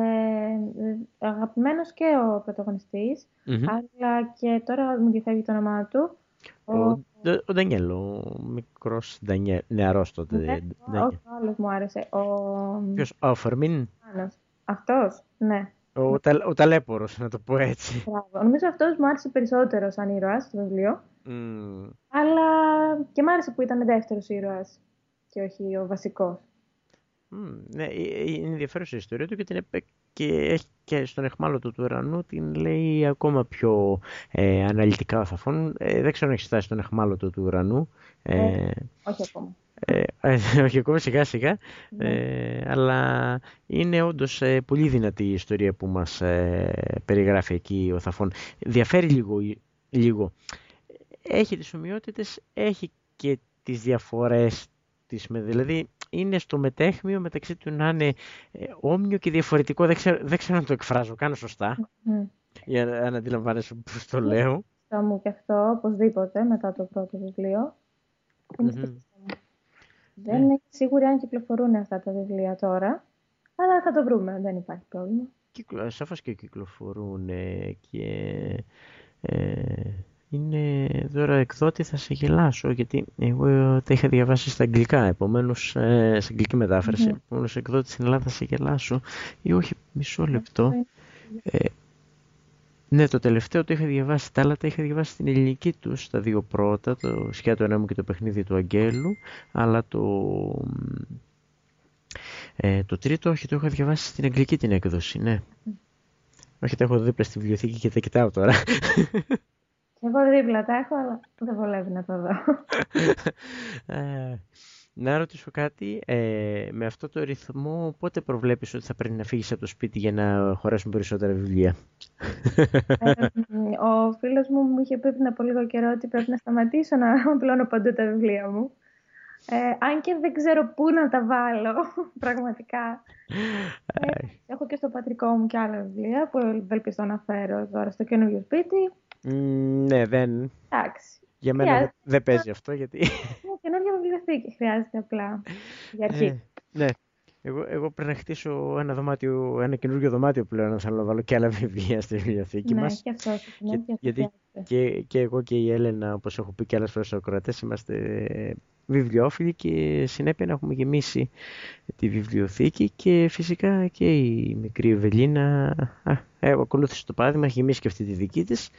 αγαπημένος και ο πρωταγωνιστής, αλλά και τώρα μου διαφεύγει το όνομά του. Ο, ο, ο Ντανιέλ, ο μικρός Ντανιέλ, νεαρός τότε. Ναι, όχι, ο άλλος μου άρεσε. Ο... Ποιος, ο Φερμίν; Αυτός, ναι. Ο, τα, ο ταλέπορος, να το πω έτσι. Μπράβο. Νομίζω αυτός μου άρεσε περισσότερο σαν ήρωας στο βιβλίο. Mm. Αλλά και μ' άρεσε που ήταν δεύτερος ήρωας και όχι ο βασικός. Mm, ναι, ε, ε, είναι ενδιαφέρουσα η ιστορία του και, την, και έχει και στον εχμάλωτο του ουρανού την λέει ακόμα πιο ε, αναλυτικά ο Θαφών. Ε, δεν ξέρω αν έχει φτάσει στον εχμάλωτο του ουρανού. Ε, όχι ακόμα. Ε, όχι ακόμα σιγά σιγά, ναι. αλλά είναι όντως πολύ δυνατή η ιστορία που μας περιγράφει εκεί ο Θαφών. Διαφέρει λίγο, λίγο έχει τις ομοιότητες, έχει και τις διαφορές της. Δηλαδή είναι στο μετέχμιο μεταξύ του να είναι ε, όμοιο και διαφορετικό. Δεν ξέρω, δεν ξέρω να το εκφράζω, κάνω σωστά. Mm. Για να αντιλαμβάνεσαι πώς το λέω. Θα μου και αυτό οπωσδήποτε μετά το πρώτο βιβλίο. Mm-hmm. Δεν είναι σίγουρη αν κυκλοφορούν αυτά τα βιβλία τώρα, Αλλά θα το βρούμε, δεν υπάρχει πρόβλημα. Κυκλο, σαφώς και κυκλοφορούν και ε, είναι τώρα εκδότη θα σε γελάσω γιατί εγώ τα είχα διαβάσει στα αγγλικά επομένως ε, σε αγγλική μετάφραση mm-hmm. επομένως εκδότη στην Ελλάδα θα σε γελάσω ή όχι μισό λεπτό ε, ναι, το τελευταίο το είχα διαβάσει, τα άλλα τα είχα διαβάσει στην ελληνική του, τα δύο πρώτα, το Σκιάτο Ενέμου και το Παιχνίδι του Αγγέλου, αλλά το, ε, το τρίτο όχι, το είχα διαβάσει στην αγγλική την έκδοση, ναι. Όχι, τα έχω δίπλα στη βιβλιοθήκη και τα κοιτάω τώρα. Εγώ δίπλα τα έχω, αλλά δεν βολεύει να το δω. Ε, να ρωτήσω κάτι, ε, με αυτό το ρυθμό πότε προβλέπεις ότι θα πρέπει να φύγεις από το σπίτι για να χωρέσουν περισσότερα βιβλία; Ε, ο φίλος μου μου είχε πει πριν από λίγο καιρό ότι πρέπει να σταματήσω να πλώνω παντού τα βιβλία μου. Ε, αν και δεν ξέρω πού να τα βάλω, πραγματικά. Ε, έχω και στο πατρικό μου και άλλα βιβλία που ευελπιστώ να φέρω τώρα στο καινούριο σπίτι. ναι, δεν. Εντάξει. Για μένα δεν παίζει αυτό γιατί... Ναι, καινούργια βιβλιοθήκη χρειάζεται απλά για αρχή. Ε, ναι. Εγώ, εγώ πρέπει να χτίσω ένα, δωμάτιο, ένα καινούργιο δωμάτιο πλέον, να να βάλω και άλλα βιβλία στη βιβλιοθήκη ναι, μας. Και αυτό, και, γιατί και, και εγώ και η Έλενα, όπως έχω πει και άλλες φορές στους ακροατές, είμαστε βιβλιοφίλοι και συνέπεια να έχουμε γεμίσει τη βιβλιοθήκη και φυσικά και η μικρή Ευελίνα ε, ακολούθησε το παράδειγμα, έχει γεμίσει και αυτή τη δική της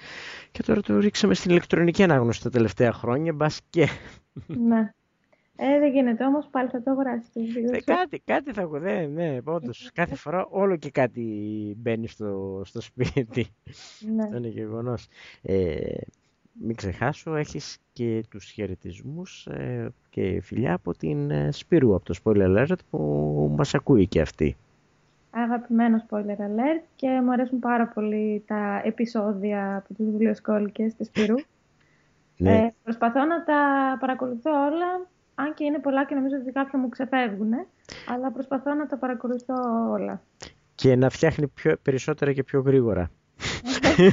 και τώρα το ρίξαμε στην ηλεκτρονική ανάγνωση τα τελευταία χρόνια, μπας και... Ναι. Ε, δεν γίνεται όμως, πάλι θα το αγοράσει το βιβλίο. Ε, κάτι, κάτι θα έχω, ναι, ναι, όντως, κάθε φορά όλο και κάτι μπαίνει στο, στο σπίτι. Ναι. Αυτό είναι γεγονός. Ε, μην ξεχάσω, έχεις και τους χαιρετισμούς ε, και φιλιά από την ε, Σπυρού, από το Spoiler Alert που μας ακούει και αυτή. Αγαπημένο Spoiler Alert και μου αρέσουν πάρα πολύ τα επεισόδια από τους βιβλιοσκόλικες της Σπυρού. Ναι. Ε, προσπαθώ να τα παρακολουθώ όλα, αν και είναι πολλά και νομίζω ότι κάποια μου ξεφεύγουν, αλλά προσπαθώ να τα παρακολουθώ όλα. Και να φτιάχνει πιο, περισσότερα και πιο γρήγορα.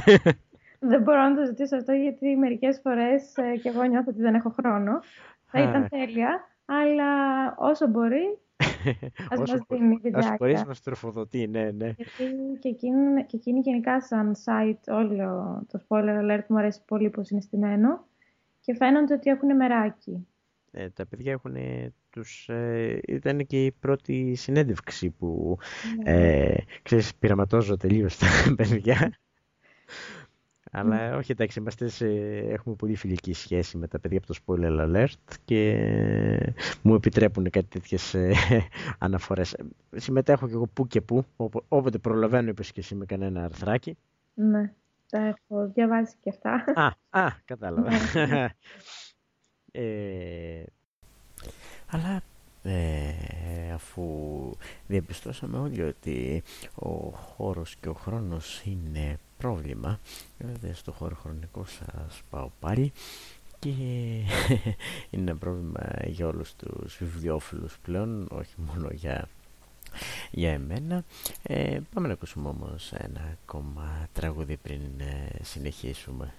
δεν μπορώ να το ζητήσω αυτό γιατί μερικές φορές ε, και εγώ νιώθω ότι δεν έχω χρόνο. Θα ήταν τέλεια, αλλά όσο μπορεί ας μας δίνει Όσο μπορεί να μας τροφοδοτεί, ναι, ναι. Γιατί και εκείνη, και εκείνη γενικά σαν site όλο το spoiler alert μου αρέσει πολύ που συναισθημένο και φαίνονται ότι έχουν μεράκι. Ε, τα παιδιά έχουν τους, ε, ήταν και η πρώτη συνέντευξη που ναι. ε, ξέρεις, πειραματώζω τελείως τα παιδιά. Αλλά όχι, εντάξει, είμαστε σε, έχουμε πολύ φιλική σχέση με τα παιδιά από το Spoiler Alert και μου επιτρέπουν κάτι τέτοιες ε, αναφορές. Συμμετέχω και εγώ που και που, όποτε προλαβαίνω, είπες και εσύ με κανένα αρθράκι. Ναι, τα έχω διαβάσει και αυτά. Α, α κατάλαβα. Ναι. ε, αλλά ε, αφού διαπιστώσαμε όλοι ότι ο χώρος και ο χρόνος είναι πρόβλημα. Βέβαια στο χώρο χρονικό σας πάω πάλι. Και είναι ένα πρόβλημα για όλους τους βιβλιοφίλους πλέον όχι μόνο για, για εμένα. Ε, πάμε να ακούσουμε όμως ένα ακόμα τραγούδι πριν ε, συνεχίσουμε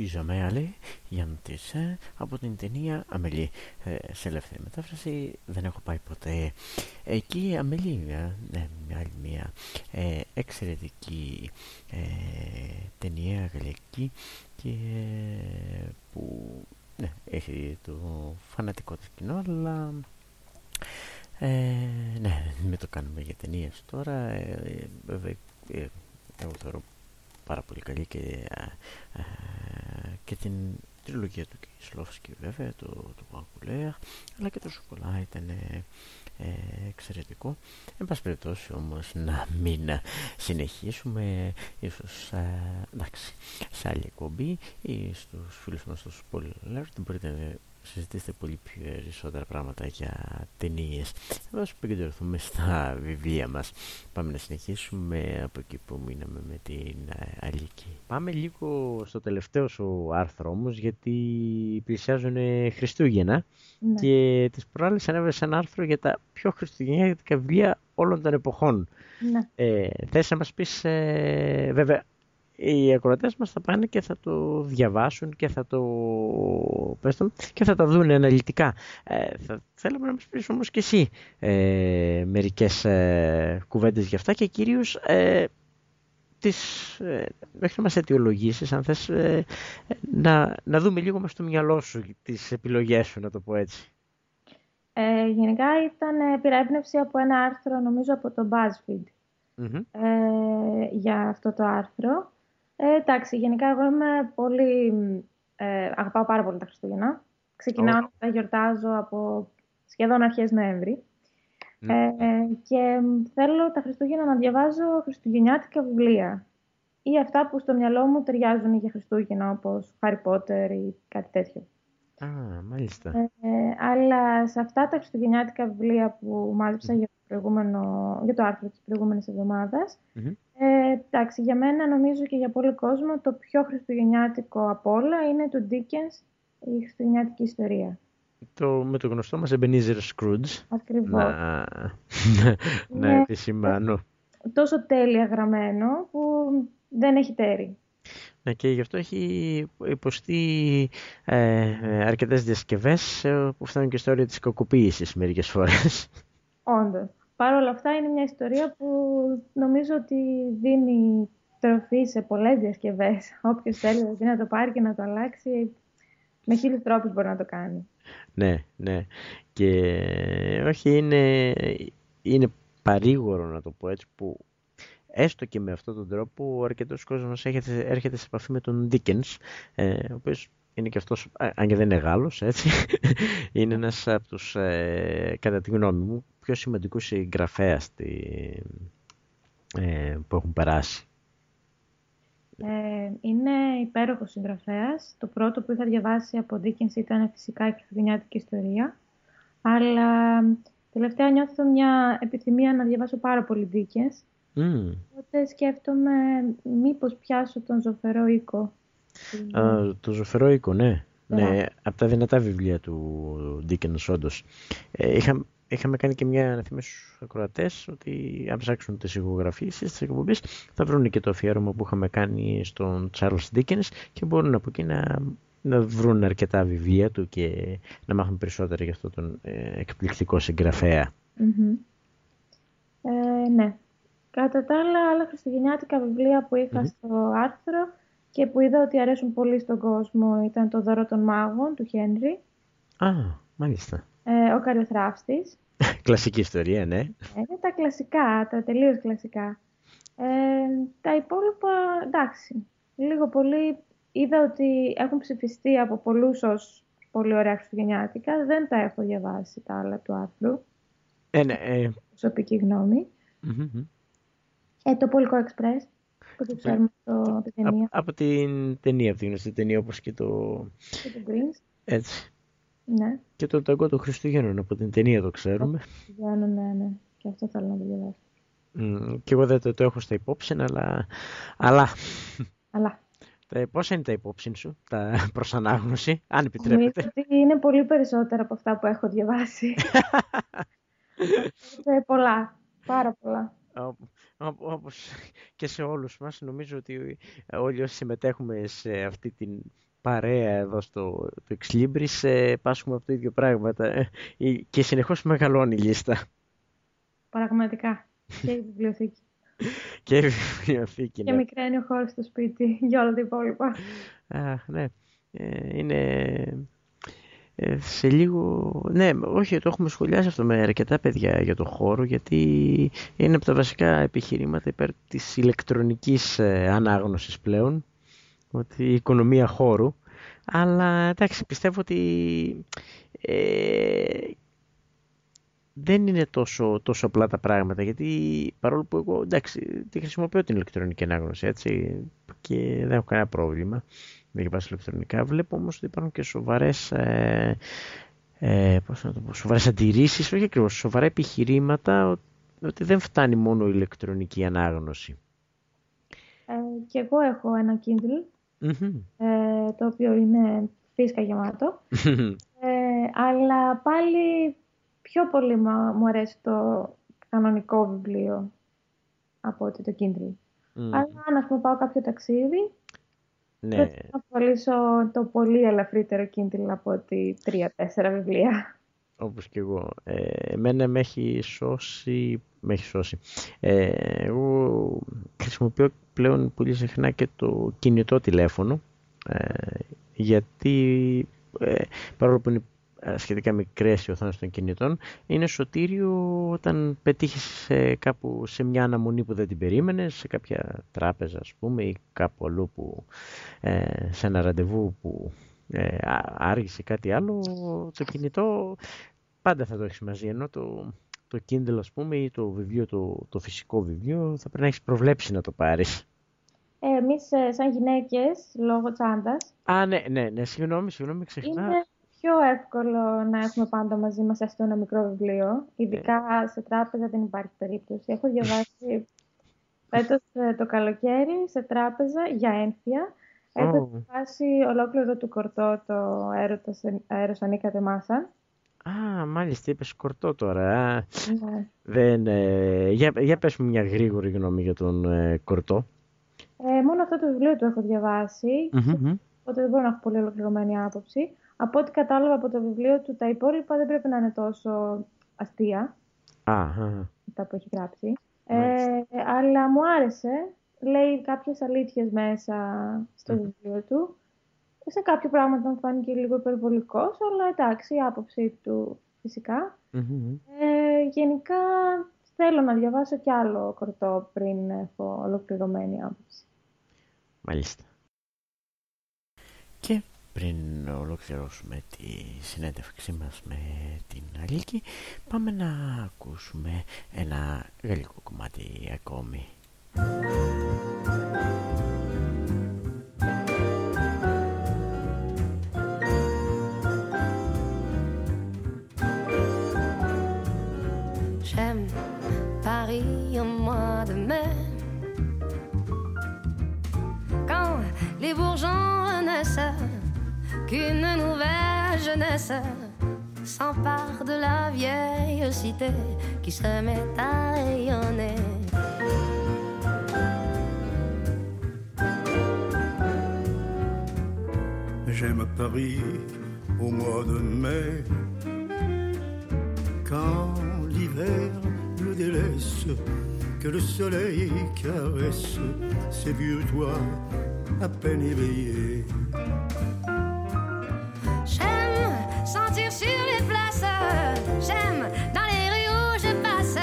αυτό «Ζησουίζαμε αλέ» για να από την ταινία Αμελή. Ε, σε ελεύθερη μετάφραση δεν έχω πάει ποτέ. Εκεί Αμελή, ναι, μια άλλη μια ε, εξαιρετική ε, ταινία γαλλική και που ναι, έχει το φανατικό της κοινό αλλά ε, ναι, μην το κάνουμε για ταινίες τώρα ε, βέβαια ε, εγώ θεωρώ πάρα πολύ καλή και, ε, και την τριλογία του Κισλόφσκι βέβαια, το, το αλλά και το Σοκολά ήταν ε, εξαιρετικό. Εν πάση περιπτώσει όμως να μην συνεχίσουμε ίσως εντάξει, σε άλλη εκπομπή ή στους φίλους μας στους δεν μπορείτε συζητήσετε πολύ περισσότερα πράγματα για ταινίες. Εδώ επικεντρωθούμε στα βιβλία μας. Πάμε να συνεχίσουμε από εκεί που μείναμε με την ε, Αλίκη. Πάμε λίγο στο τελευταίο σου άρθρο όμως, γιατί πλησιάζουν Χριστούγεννα ναι. και τις προάλλες ανέβρεσαι ένα άρθρο για τα πιο χριστουγεννιάτικα βιβλία όλων των εποχών. Ναι. Ε, θες να μας πεις, ε, βέβαια, οι ακροατές μας θα πάνε και θα το διαβάσουν και θα το, πες και θα τα δουν αναλυτικά. Ε, θα θέλαμε να μας πεις όμως και εσύ ε, μερικές ε, κουβέντες για αυτά και κυρίως ε, τις, ε, μέχρι να μας αιτιολογήσεις αν θες ε, να, να δούμε λίγο μας στο μυαλό σου τις επιλογές σου να το πω έτσι. Ε, γενικά ήταν πήρα από ένα άρθρο νομίζω από το BuzzFeed ε, για αυτό το άρθρο ε, εντάξει, γενικά εγώ είμαι πολύ... Ε, αγαπάω πάρα πολύ τα Χριστούγεννα. Ξεκινάω να τα γιορτάζω από σχεδόν αρχές Νοέμβρη. Ναι. Ε, και θέλω τα Χριστούγεννα να διαβάζω χριστουγεννιάτικα βιβλία. Ή αυτά που στο μυαλό μου ταιριάζουν για Χριστούγεννα, όπως Harry Potter ή κάτι τέτοιο. Α, μάλιστα. Ε, αλλά σε αυτά τα χριστουγεννιάτικα βιβλία που μάλιστα για, το για το άρθρο της προηγούμενης ε, εντάξει, για μένα νομίζω και για πολύ κόσμο το πιο χριστουγεννιάτικο από όλα είναι το Dickens, η χριστουγεννιάτικη ιστορία. Το, με το γνωστό μας Ebenezer Scrooge. Ακριβώς. Να, να επισημάνω. Τόσο τέλεια γραμμένο που δεν έχει τέρι. Ναι, και γι' αυτό έχει υποστεί ε, αρκετές διασκευές ε, που φτάνουν και στο όριο της κακοποίησης μερικές φορές. Όντως. Παρ' όλα αυτά είναι μια ιστορία που νομίζω ότι δίνει τροφή σε πολλές διασκευές. Όποιος θέλει δηλαδή να το πάρει και να το αλλάξει, με χίλιους τρόπους μπορεί να το κάνει. Ναι, ναι. Και όχι, είναι, είναι παρήγορο να το πω έτσι, που έστω και με αυτόν τον τρόπο ο αρκετός κόσμος έρχεται, έρχεται σε επαφή με τον Dickens, ε, ο οποίος είναι και αυτός, αν και δεν είναι Γάλλος, έτσι, είναι ένας από τους, ε, κατά τη γνώμη μου, πιο σημαντικούς συγγραφέας ε, που έχουν περάσει. Ε, είναι υπέροχος συγγραφέας. Το πρώτο που είχα διαβάσει από Dickens ήταν φυσικά η Χριστουγεννιάτικη ιστορία. Αλλά τελευταία νιώθω μια επιθυμία να διαβάσω πάρα πολύ Dickens. Mm. Οπότε σκέφτομαι μήπως πιάσω τον Ζωφερό Οίκο. Α, το Ζωφερό Οίκο, ναι. Ναι, από τα δυνατά βιβλία του Dickens όντως. Ε, είχα, είχαμε κάνει και μια αναθυμία στους ακροατές ότι αν ψάξουν τις ηχογραφήσεις της εκπομπής θα βρουν και το αφιέρωμα που είχαμε κάνει στον Charles Dickens και μπορούν από εκεί να, να βρουν αρκετά βιβλία του και να μάθουν περισσότερα για αυτόν τον ε, εκπληκτικό συγγραφέα. Ε, ναι. Κατά τα άλλα, άλλα χριστουγεννιάτικα βιβλία που ειχα στο άρθρο και που είδα ότι αρέσουν πολύ στον κόσμο ήταν το δώρο των μάγων του Χένρι. Α, μάλιστα. Ε, ο Καριοθράφτης. Κλασική ιστορία, ναι. Ε, τα κλασικά, τα τελείως κλασικά. Ε, τα υπόλοιπα, εντάξει, λίγο πολύ είδα ότι έχουν ψηφιστεί από πολλούς ως πολύ ωραία χριστουγεννιάτικα. Δεν τα έχω διαβάσει τα άλλα του άρθρου. Ε, ναι, ε... Προσωπική Ε, το Πολικό Εξπρές, που το ξέρουμε από την ταινία. Από, την ταινία, από την γνωστή ταινία, όπως και το... Και το Greens. Έτσι. Ναι. Και το ταγκό του Χριστουγέννων από την ταινία το ξέρουμε. Ναι, ναι, ναι. Και αυτό θέλω να το διαβάσω. Mm, και εγώ δεν το, το έχω στα υπόψη, αλλά... Αλλά... αλλά. Πόσα είναι τα υπόψη σου, τα προς ανάγνωση, αν επιτρέπετε. Νομίζω ότι είναι πολύ περισσότερα από αυτά που έχω διαβάσει. πολλά, πάρα πολλά. όπως και σε όλους μας νομίζω ότι όλοι όσοι συμμετέχουμε σε αυτή την παρέα εδώ στο το Exlibris ε, πάσχουμε από το ίδιο πράγματα ε, και συνεχώς μεγαλώνει η λίστα. Πραγματικά. Και η βιβλιοθήκη. και η βιβλιοθήκη, ναι. Και μικραίνει ο χώρος στο σπίτι για όλα τα υπόλοιπα. Αχ, ναι. Ε, είναι ε, σε λίγο... Ναι, όχι, το έχουμε σχολιάσει αυτό με αρκετά παιδιά για το χώρο, γιατί είναι από τα βασικά επιχειρήματα υπέρ της ηλεκτρονικής ε, ανάγνωσης πλέον, ότι η οικονομία χώρου. Αλλά εντάξει, πιστεύω ότι ε, δεν είναι τόσο, τόσο απλά τα πράγματα, γιατί παρόλο που εγώ εντάξει, τη χρησιμοποιώ την ηλεκτρονική ανάγνωση έτσι, και δεν έχω κανένα πρόβλημα με διαβάσει ηλεκτρονικά. Βλέπω όμως ότι υπάρχουν και σοβαρές, ε, ε, πώς να το πω, σοβαρές αντιρρήσεις, όχι ακριβώς, σοβαρά επιχειρήματα ότι δεν φτάνει μόνο η ηλεκτρονική ανάγνωση. Ε, και εγώ έχω ένα Kindle, ε, το οποίο είναι φύσκα γεμάτο, ε, αλλά πάλι πιο πολύ μου αρέσει το κανονικό βιβλίο από ότι το Kindle. Αλλά αν ας πούμε πάω κάποιο ταξίδι, ναι. Θα ασχολήσω το πολύ ελαφρύτερο Kindle από ότι τρία-τέσσερα βιβλία. Όπως και εγώ. Ε, εμένα με έχει σώσει... Με έχει σώσει. Ε, εγώ χρησιμοποιώ πλέον πολύ συχνά και το κινητό τηλέφωνο. Ε, γιατί ε, παρόλο που είναι σχετικά μικρές οι οθόνες των κινητών είναι σωτήριο όταν πετύχεις κάπου σε μια αναμονή που δεν την περίμενες σε κάποια τράπεζα ας πούμε ή κάπου αλλού που, ε, σε ένα ραντεβού που ε, άργησε κάτι άλλο το κινητό πάντα θα το έχεις μαζί ενώ το, το Kindle ας πούμε ή το βιβλίο το, το φυσικό βιβλίο θα πρέπει να έχεις προβλέψει να το πάρεις ε, εμείς ε, σαν γυναίκες λόγω τσάντας Α, ναι, ναι, ναι, συγγνώμη, συγγνώμη, ξεχνά. Είναι πιο εύκολο να έχουμε πάντα μαζί μας έστω ένα μικρό βιβλίο. Ειδικά σε τράπεζα δεν υπάρχει περίπτωση. Έχω διαβάσει φέτος ε, το καλοκαίρι σε τράπεζα για ένφια. Έχω διαβάσει ολόκληρο του κορτό το έρωτα αέρος ανήκατε μάσα. Α, μάλιστα, είπες κορτό τώρα. Ναι. Δεν, ε, για, για πες μου μια γρήγορη γνώμη για τον ε, κορτό. Ε, μόνο αυτό το βιβλίο το έχω διαβάσει, mm-hmm. οπότε δεν μπορώ να έχω πολύ ολοκληρωμένη άποψη. Από ό,τι κατάλαβα από το βιβλίο του, τα υπόλοιπα δεν πρέπει να είναι τόσο αστεία. Α, Αυτά που έχει γράψει. Ε, αλλά μου άρεσε. Λέει κάποιες αλήθειες μέσα στο βιβλίο του. Σε κάποιο πράγμα μου φάνηκε λίγο υπερβολικός, αλλά εντάξει, η άποψή του φυσικα Ε, γενικά θέλω να διαβάσω κι άλλο κορτό πριν έχω ολοκληρωμένη άποψη. Μάλιστα. Και πριν ολοκληρώσουμε τη συνέντευξή μας με την Αλίκη πάμε να ακούσουμε ένα γαλλικό κομμάτι ακόμη. Les bourgeons renaissent qu'une nouvelle jeunesse s'empare de la vieille cité qui se met à rayonner. J'aime Paris au mois de mai, quand l'hiver le délaisse, que le soleil caresse ses vieux toits à peine éveillé. J'aime sentir sur les places, j'aime dans les rues où je passe,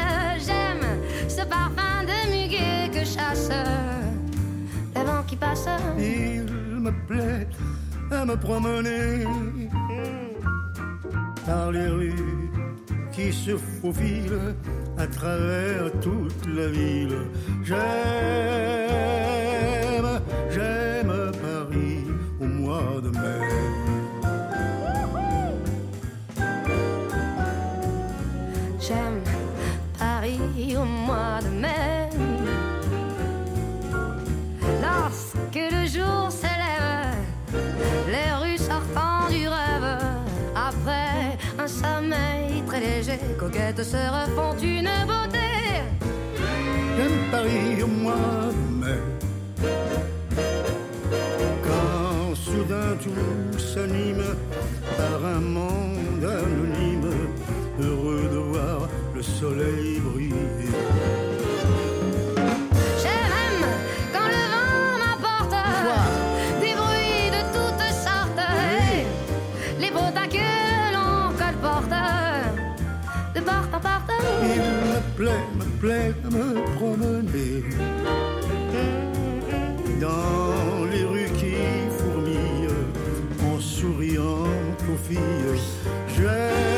j'aime ce parfum de muguet que chasse le vent qui passe. Il me plaît à me promener par les rues qui se faufilent à travers toute la ville. J'aime Cette sœur font une beauté. J'aime Paris, moi, mais quand soudain tout s'anime par un monde anonyme, heureux de voir le soleil briller. Plaît, me plaît de me promener dans les rues qui fourmillent en souriant aux filles.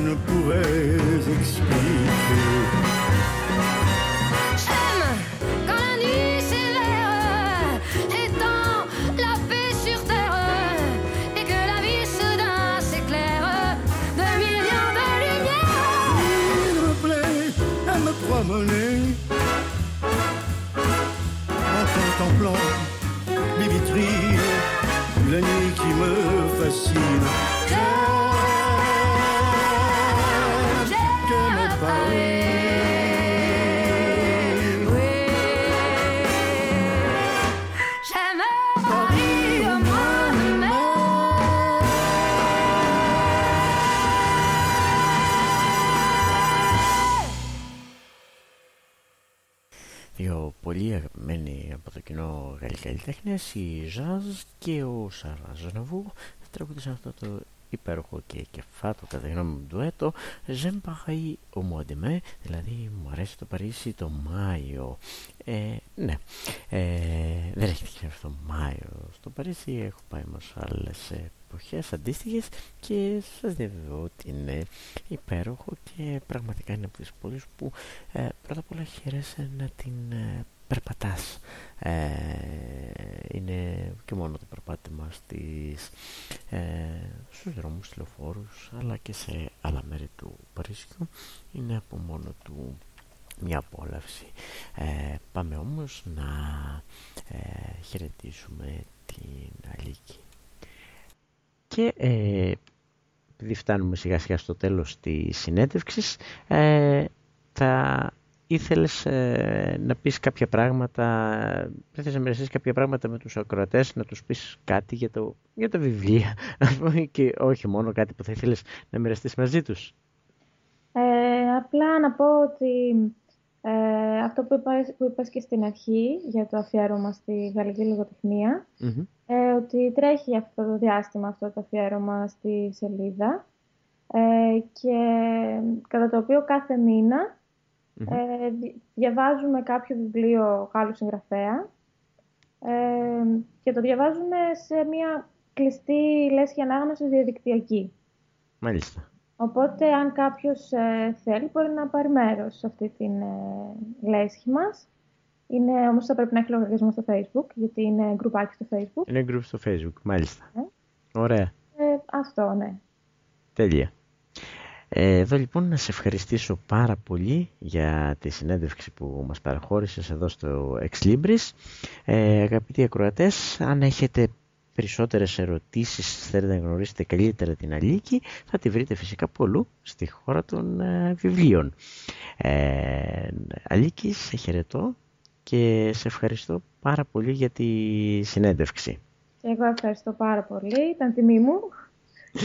Me plaît à me promener en contemplant les vitrines, la nuit qui me fascine. Δύο πολύ αγαπημένοι από το κοινό Γαλλικοί καλλιτέχνες, η Ζαζ και ο Σάρα Ζωναβού τραγουδίσαν αυτό το υπέροχο και κεφάτο κατά τη γνώμη μου ντουέτο J'aime Paris au mois de mai, δηλαδή μου αρέσει το Παρίσι το Μάιο. Ε, ναι, ε, δεν έχει τυχαίνει αυτό το Μάιο στο Παρίσι, έχω πάει όμως άλλες εποχές αντίστοιχες και σας διαβεβαιώ ότι είναι υπέροχο και πραγματικά είναι από τις πόλεις που ε, πρώτα απ' όλα χαίρεσαι να την ε, περπατάς. Ε, είναι και μόνο το περπάτημα στις, ε, στους δρόμους, στους λεωφόρους αλλά και σε άλλα μέρη του Παρίσιου είναι από μόνο του μια απόλαυση. Ε, πάμε όμως να ε, χαιρετήσουμε την Αλίκη. Και ε, επειδή φτάνουμε σιγά σιγά στο τέλος της συνέντευξης ε, θα ήθελες ε, να πεις κάποια πράγματα, δεν θες να μοιραστείς κάποια πράγματα με τους ακροατές, να τους πεις κάτι για, το, για τα βιβλία και όχι μόνο κάτι που θα ήθελες να μοιραστείς μαζί τους; Ε, απλά να πω ότι ε, αυτό που, είπα, που είπες και στην αρχή για το αφιέρωμα στη γαλλική λογοτεχνία, Mm-hmm. ε, ότι τρέχει αυτό το διάστημα αυτό το αφιέρωμα στη σελίδα ε, και κατά το οποίο κάθε μήνα ε, δι- διαβάζουμε κάποιο βιβλίο Γάλλου συγγραφέα ε, και το διαβάζουμε σε μια κλειστή λέσχη ανάγνωσης διαδικτυακή. Μάλιστα. Οπότε, αν κάποιος ε, θέλει, μπορεί να πάρει μέρος σε αυτή την ε, λέσχη μας. Είναι, όμως θα πρέπει να έχει λογαριασμό στο Facebook, γιατί είναι γκρουπάκι στο Facebook. Είναι group στο facebook, μάλιστα. Ναι. Ωραία. Ε, αυτό, ναι. Τέλεια. Ε, εδώ λοιπόν να σε ευχαριστήσω πάρα πολύ για τη συνέντευξη που μας παραχώρησες εδώ στο Ex Libris. Ε, αγαπητοί ακροατές, αν έχετε περισσότερες ερωτήσεις, θέλετε να γνωρίσετε καλύτερα την Αλίκη, θα τη βρείτε φυσικά πολλού στη χώρα των ε, βιβλίων. Ε, Αλίκη, σε χαιρετώ και σε ευχαριστώ πάρα πολύ για τη συνέντευξη. Και εγώ ευχαριστώ πάρα πολύ. Ήταν τιμή μου.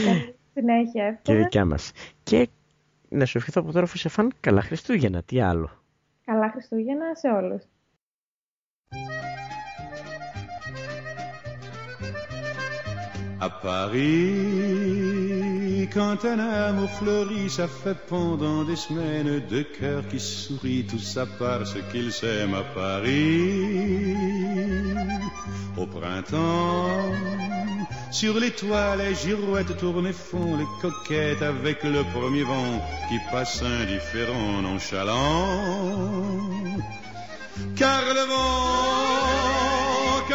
Καλή συνέχεια, Και εύχομαι. δικιά μας. Και να σου ευχηθώ από τώρα, Φουσεφάν, καλά Χριστούγεννα, τι άλλο. Καλά Χριστούγεννα σε όλους. À Paris, quand un amour fleurit, ça fait pendant des semaines deux cœurs qui sourient, tout ça parce qu'ils s'aiment à Paris. Au printemps, sur les toits, les girouettes tournent et font les coquettes avec le premier vent qui passe indifférent, nonchalant. Car le vent,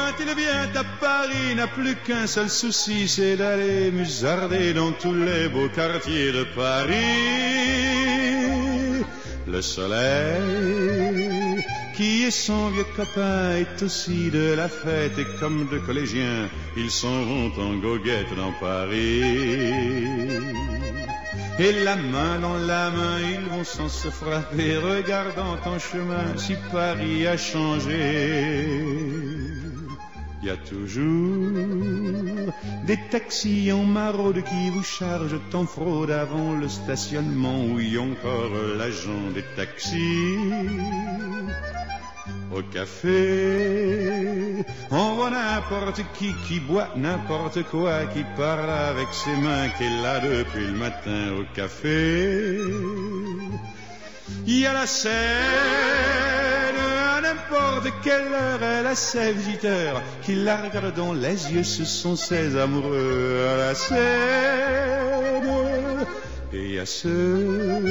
quand il vient à Paris, n'a plus qu'un seul souci, c'est d'aller musarder dans tous les beaux quartiers de Paris? Le soleil, qui est son vieux copain, est aussi de la fête et comme de collégiens, ils s'en vont en goguette dans Paris. Et la main dans la main, ils vont sans se frapper, regardant en chemin si Paris a changé. Il y a toujours des taxis en maraude qui vous chargent en fraude avant le stationnement où y encore l'agent des taxis. Au café, on voit n'importe qui qui boit n'importe quoi, qui parle avec ses mains, qui est là depuis le matin au café. Il y a la scène, n'importe quelle heure, elle a ses qui la regardent dans les yeux, ce sont ses amoureux à la scène. Et a ceux,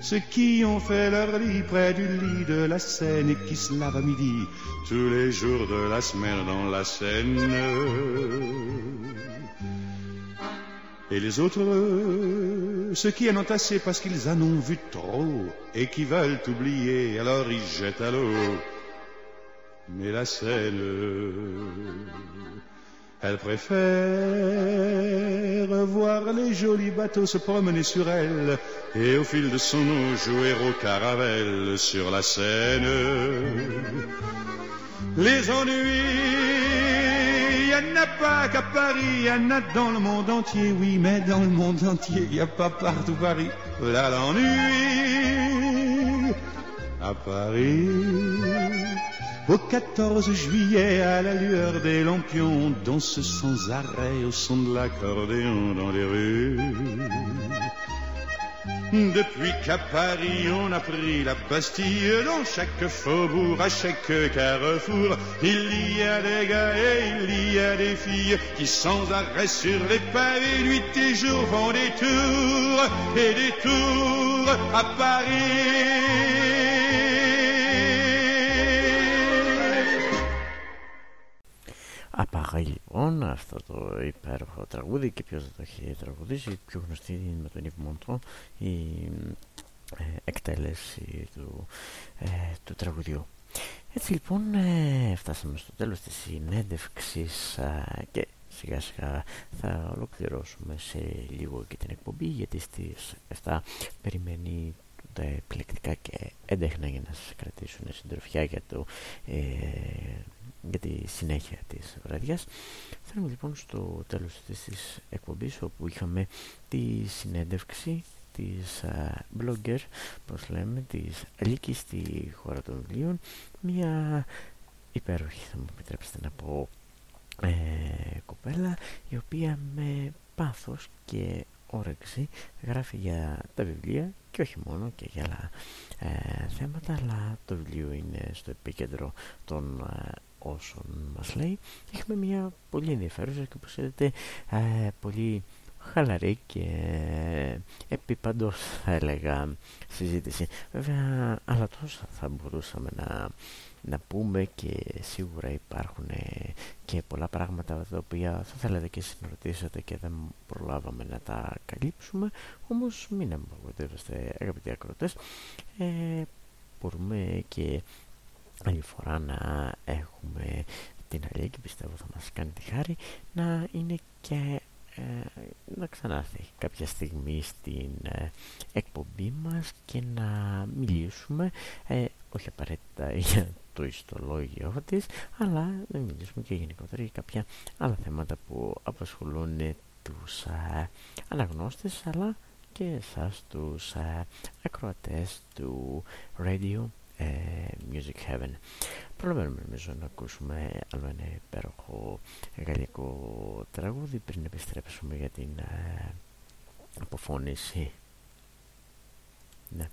ceux qui ont fait leur lit près du lit de la Seine et qui se lavent à midi tous les jours de la semaine dans la Seine. Et les autres, ceux qui en ont assez parce qu'ils en ont vu trop et qui veulent oublier, alors ils jettent à l'eau. Mais la Seine, elle préfère voir les jolis bateaux se promener sur elle et au fil de son eau jouer au caravelle sur la Seine. Les ennuis, y en a pas qu'à Paris, y en a dans le monde entier, oui, mais dans le monde entier, y a pas partout Paris. Là l'ennui à Paris. Au 14 juillet, à la lueur des lampions, on danse sans arrêt au son de l'accordéon dans les rues. Depuis qu'à Paris on a pris la Bastille, dans chaque faubourg, à chaque carrefour, il y a des gars et il y a des filles qui sans arrêt sur les pavés, nuit et jour font des tours et des tours à Paris. Απάγα λοιπόν αυτό το υπέροχο τραγούδι και ποιος δεν το έχει τραγουδίσει, πιο γνωστή είναι με τον Yves Montand η ε, εκτέλεση του, ε, του τραγουδιού. Έτσι λοιπόν ε, φτάσαμε στο τέλος της συνέντευξης ε, και σιγά σιγά θα ολοκληρώσουμε σε λίγο και την εκπομπή γιατί στις 7 περιμένει τα επιλεκτικά και έντεχνα για να σας κρατήσουν συντροφιά για, το, ε, για τη συνέχεια της βραδιάς. Φτάνουμε λοιπόν στο τέλος της εκπομπής όπου είχαμε τη συνέντευξη της uh, blogger, πώς λέμε, της Αλίκης στη χώρα των βιβλίων, μια υπέροχη θα μου επιτρέψετε να πω ε, κοπέλα η οποία με πάθος και όρεξη γράφει για τα βιβλία και όχι μόνο και για άλλα ε, θέματα αλλά το βιβλίο είναι στο επίκεντρο των ε, όσων μας λέει. Έχουμε μια πολύ ενδιαφέρουσα και όπως είδατε ε, πολύ χαλαρή και επίπαντος θα έλεγα συζήτηση. Βέβαια αλλά τόσα θα μπορούσαμε να να πούμε και σίγουρα υπάρχουν και πολλά πράγματα τα οποία θα θέλατε και εσείς να ρωτήσετε και δεν προλάβαμε να τα καλύψουμε. Όμως μην απογοητεύεστε αγαπητοί ακροτές ε, μπορούμε και άλλη φορά να έχουμε την αλήθεια και πιστεύω θα μας κάνει τη χάρη να είναι και ε, να ξανάρθει κάποια στιγμή στην ε, εκπομπή μας και να μιλήσουμε ε, όχι απαραίτητα για το ιστολόγιο της αλλά να μιλήσουμε και γενικότερα για κάποια άλλα θέματα που απασχολούν τους α, αναγνώστες αλλά και εσάς τους α, ακροατές του Radio ε, Music Heaven. προλαβαίνουμε νομίζω να ακούσουμε άλλο ένα υπέροχο γαλλικό τραγούδι πριν επιστρέψουμε για την ε, αποφώνηση. Ναι.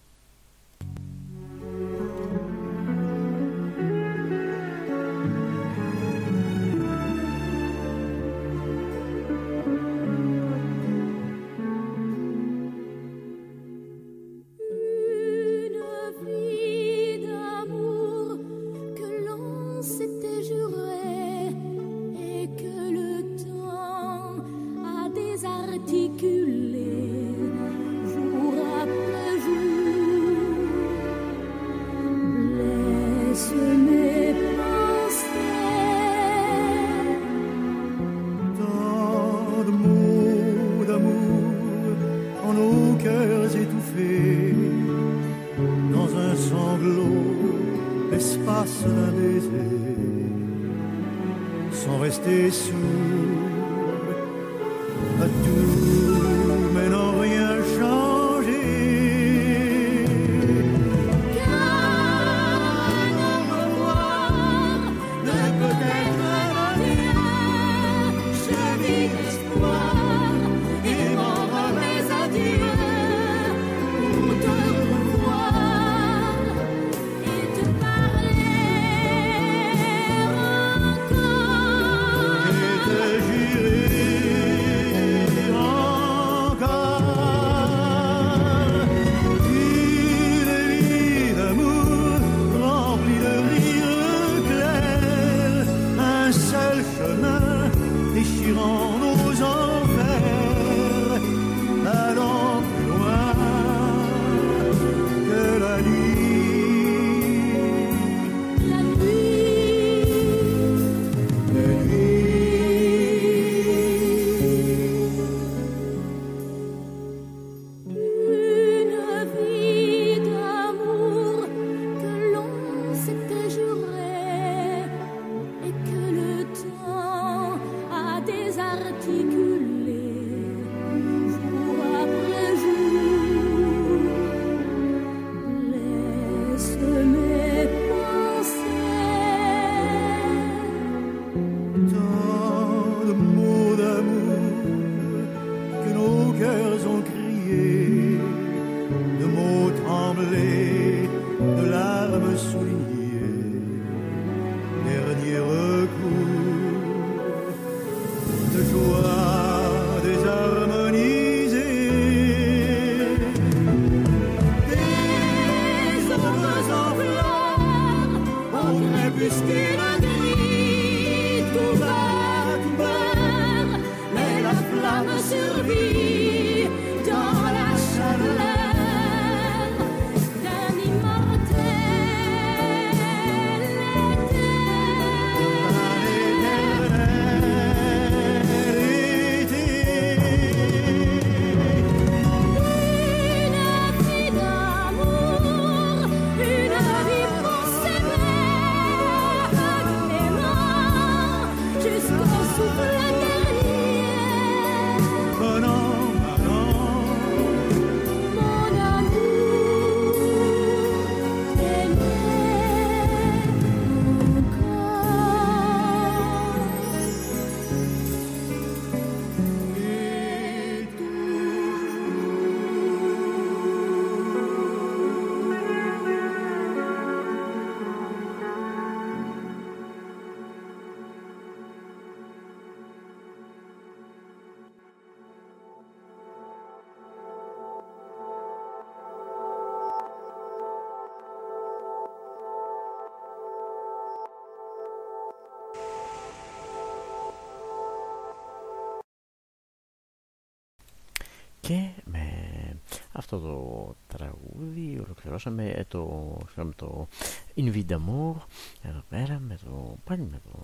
Αυτό το τραγούδι ολοκληρώσαμε το, το In Vida More εδώ πέρα με το, πάλι με το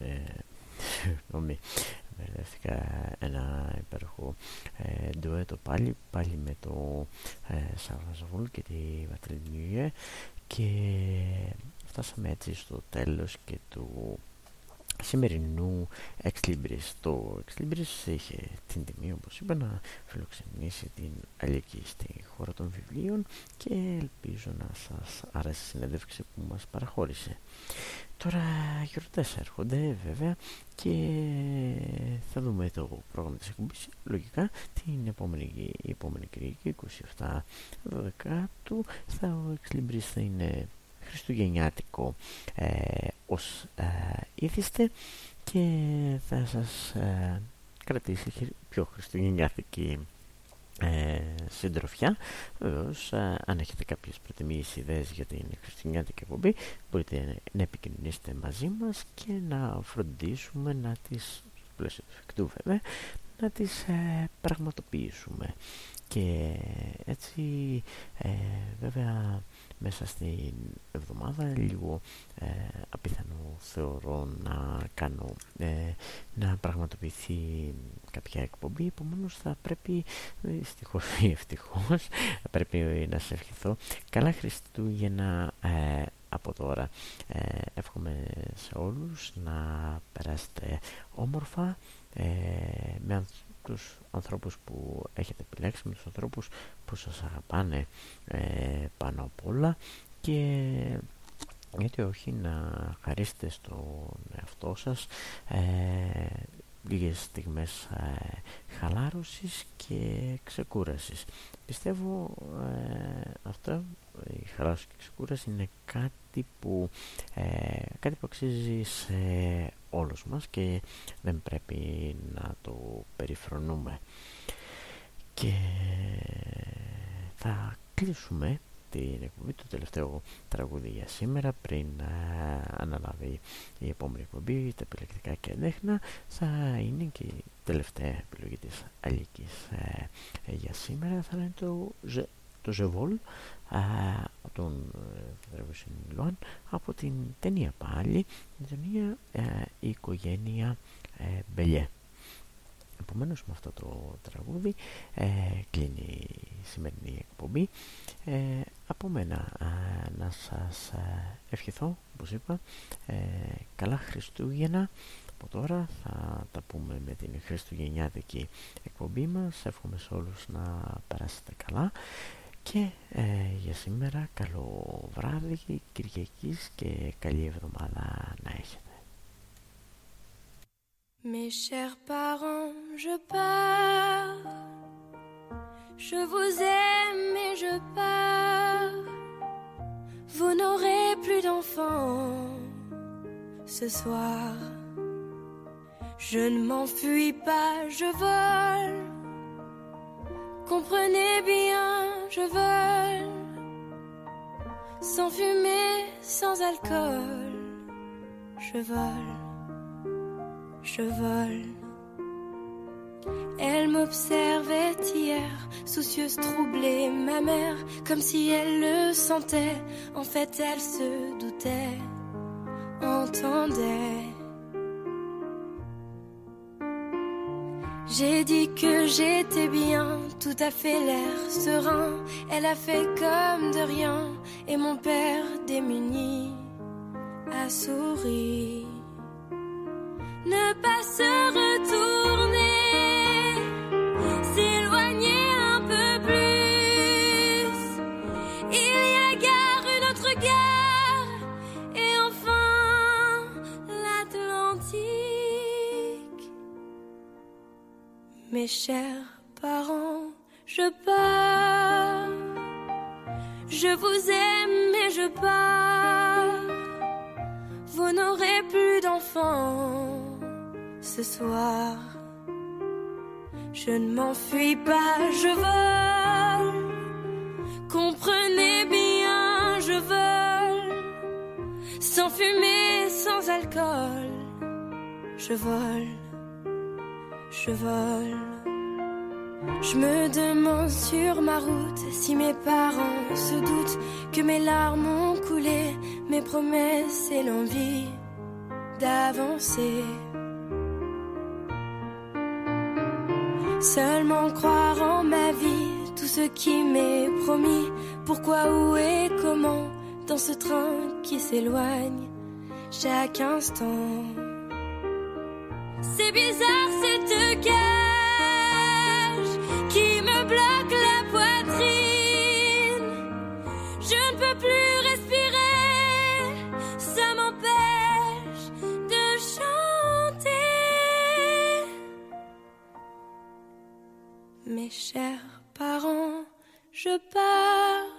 ε, συγγνώμη μπερδεύτηκα ένα υπέροχο ε, ντουέτο πάλι, πάλι με το ε, και τη Βατρινιούε και φτάσαμε έτσι στο τέλος και του σημερινού Ex Libris. Το Ex Libris είχε την τιμή, όπως είπα, να φιλοξενήσει την Αλίκη στη χώρα των βιβλίων και ελπίζω να σας άρεσε η συνέντευξη που μας παραχώρησε. Τώρα γιορτές έρχονται βέβαια και θα δούμε το πρόγραμμα της εκπομπής λογικά την επόμενη, η επόμενη Κυριακή 27 12 θα ο Ex θα είναι χριστουγεννιάτικο ε, ως ε, ήθιστε και θα σας ε, κρατήσει πιο χριστουγεννιάτικη ε, συντροφιά. Βεβαίως, ε, αν έχετε κάποιες προτιμήσεις ιδέες για την χριστουγεννιάτικη εκπομπή, μπορείτε να επικοινωνήσετε μαζί μας και να φροντίσουμε να τις, πλαίσιο του εφικτού βέβαια, να τις ε, πραγματοποιήσουμε. Και έτσι, ε, βέβαια, μέσα στην εβδομάδα λίγο ε, απίθανο θεωρώ να κάνω ε, να πραγματοποιηθεί κάποια εκπομπή. Επομένως θα πρέπει δυστυχώς ή ευτυχώς πρέπει να σε ευχηθώ. Καλά Χριστούγεννα ε, από τώρα. Ε, εύχομαι σε όλους να περάσετε όμορφα ε, με τους ανθρώπους που έχετε επιλέξει, με τους ανθρώπους που σας αγαπάνε ε, πάνω απ' όλα και γιατί όχι να χαρίσετε στον εαυτό σας ε, λίγες στιγμές ε, χαλάρωσης και ξεκούρασης. Πιστεύω ε, αυτό, η χαλάρωση και η ξεκούραση είναι κάτι που, ε, κάτι που αξίζει σε όλους μας και δεν πρέπει να το περιφρονούμε. Και θα κλείσουμε την εκπομπή του τελευταίου τραγούδι για σήμερα πριν ε, αναλάβει η επόμενη εκπομπή τα επιλεκτικά και εντέχνα θα είναι και η τελευταία επιλογή της Αλίκης ε, ε, για σήμερα θα είναι το, το Ζεβόλ από τον ε, από την ταινία πάλι την ταινία η οικογένεια Μπελιέ Επομένως με αυτό το τραγούδι ε, κλείνει η σημερινή εκπομπή. Ε, από μένα ε, να σας ε, ευχηθώ, όπως είπα, ε, καλά Χριστούγεννα. Από τώρα θα τα πούμε με την Χριστουγεννιάτικη εκπομπή μας. Εύχομαι σε όλους να περάσετε καλά. Και για σήμερα καλό βράδυ Κυριακής και καλή εβδομάδα να έχετε. Mes chers parents, je pars. Je vous aime et je pars. Vous n'aurez plus d'enfants ce soir. Je ne m'enfuis pas, je vole. Comprenez bien, je vole. Sans fumée, sans alcool, je vole je vole. Elle m'observait hier, soucieuse, troublée, ma mère, comme si elle le sentait. En fait, elle se doutait, entendait. J'ai dit que j'étais bien, tout à fait l'air serein. Elle a fait comme de rien, et mon père démuni a souri ne pas se retourner, Mes chers parents, je pars, je vous aime et je pars. Vous n'aurez plus d'enfants ce soir. Je ne m'enfuis pas, je vole. Comprenez bien, je vole. Sans fumée, sans alcool. Je vole, je me demande sur ma route si mes parents se doutent que mes larmes ont coulé, mes promesses et l'envie d'avancer. Seulement croire en ma vie, tout ce qui m'est promis. Pourquoi, où et comment, dans ce train qui s'éloigne chaque instant. C'est bizarre cette cage qui me bloque la poitrine. Je ne peux plus respirer, ça m'empêche de chanter. Mes chers parents, je pars.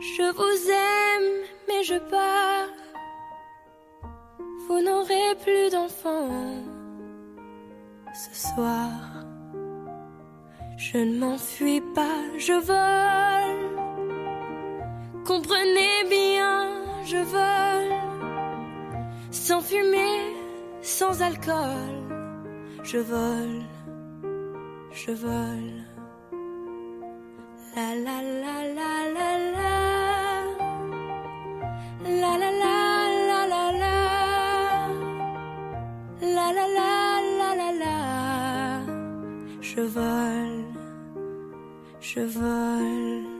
Je vous aime, mais je pars. Vous n'aurez plus d'enfants ce soir. Je ne m'enfuis pas, je vole. Comprenez bien, je vole. Sans fumée, sans alcool. Je vole, je vole. La la la la la la. La la la la La la la la la la. Je vole, je vole.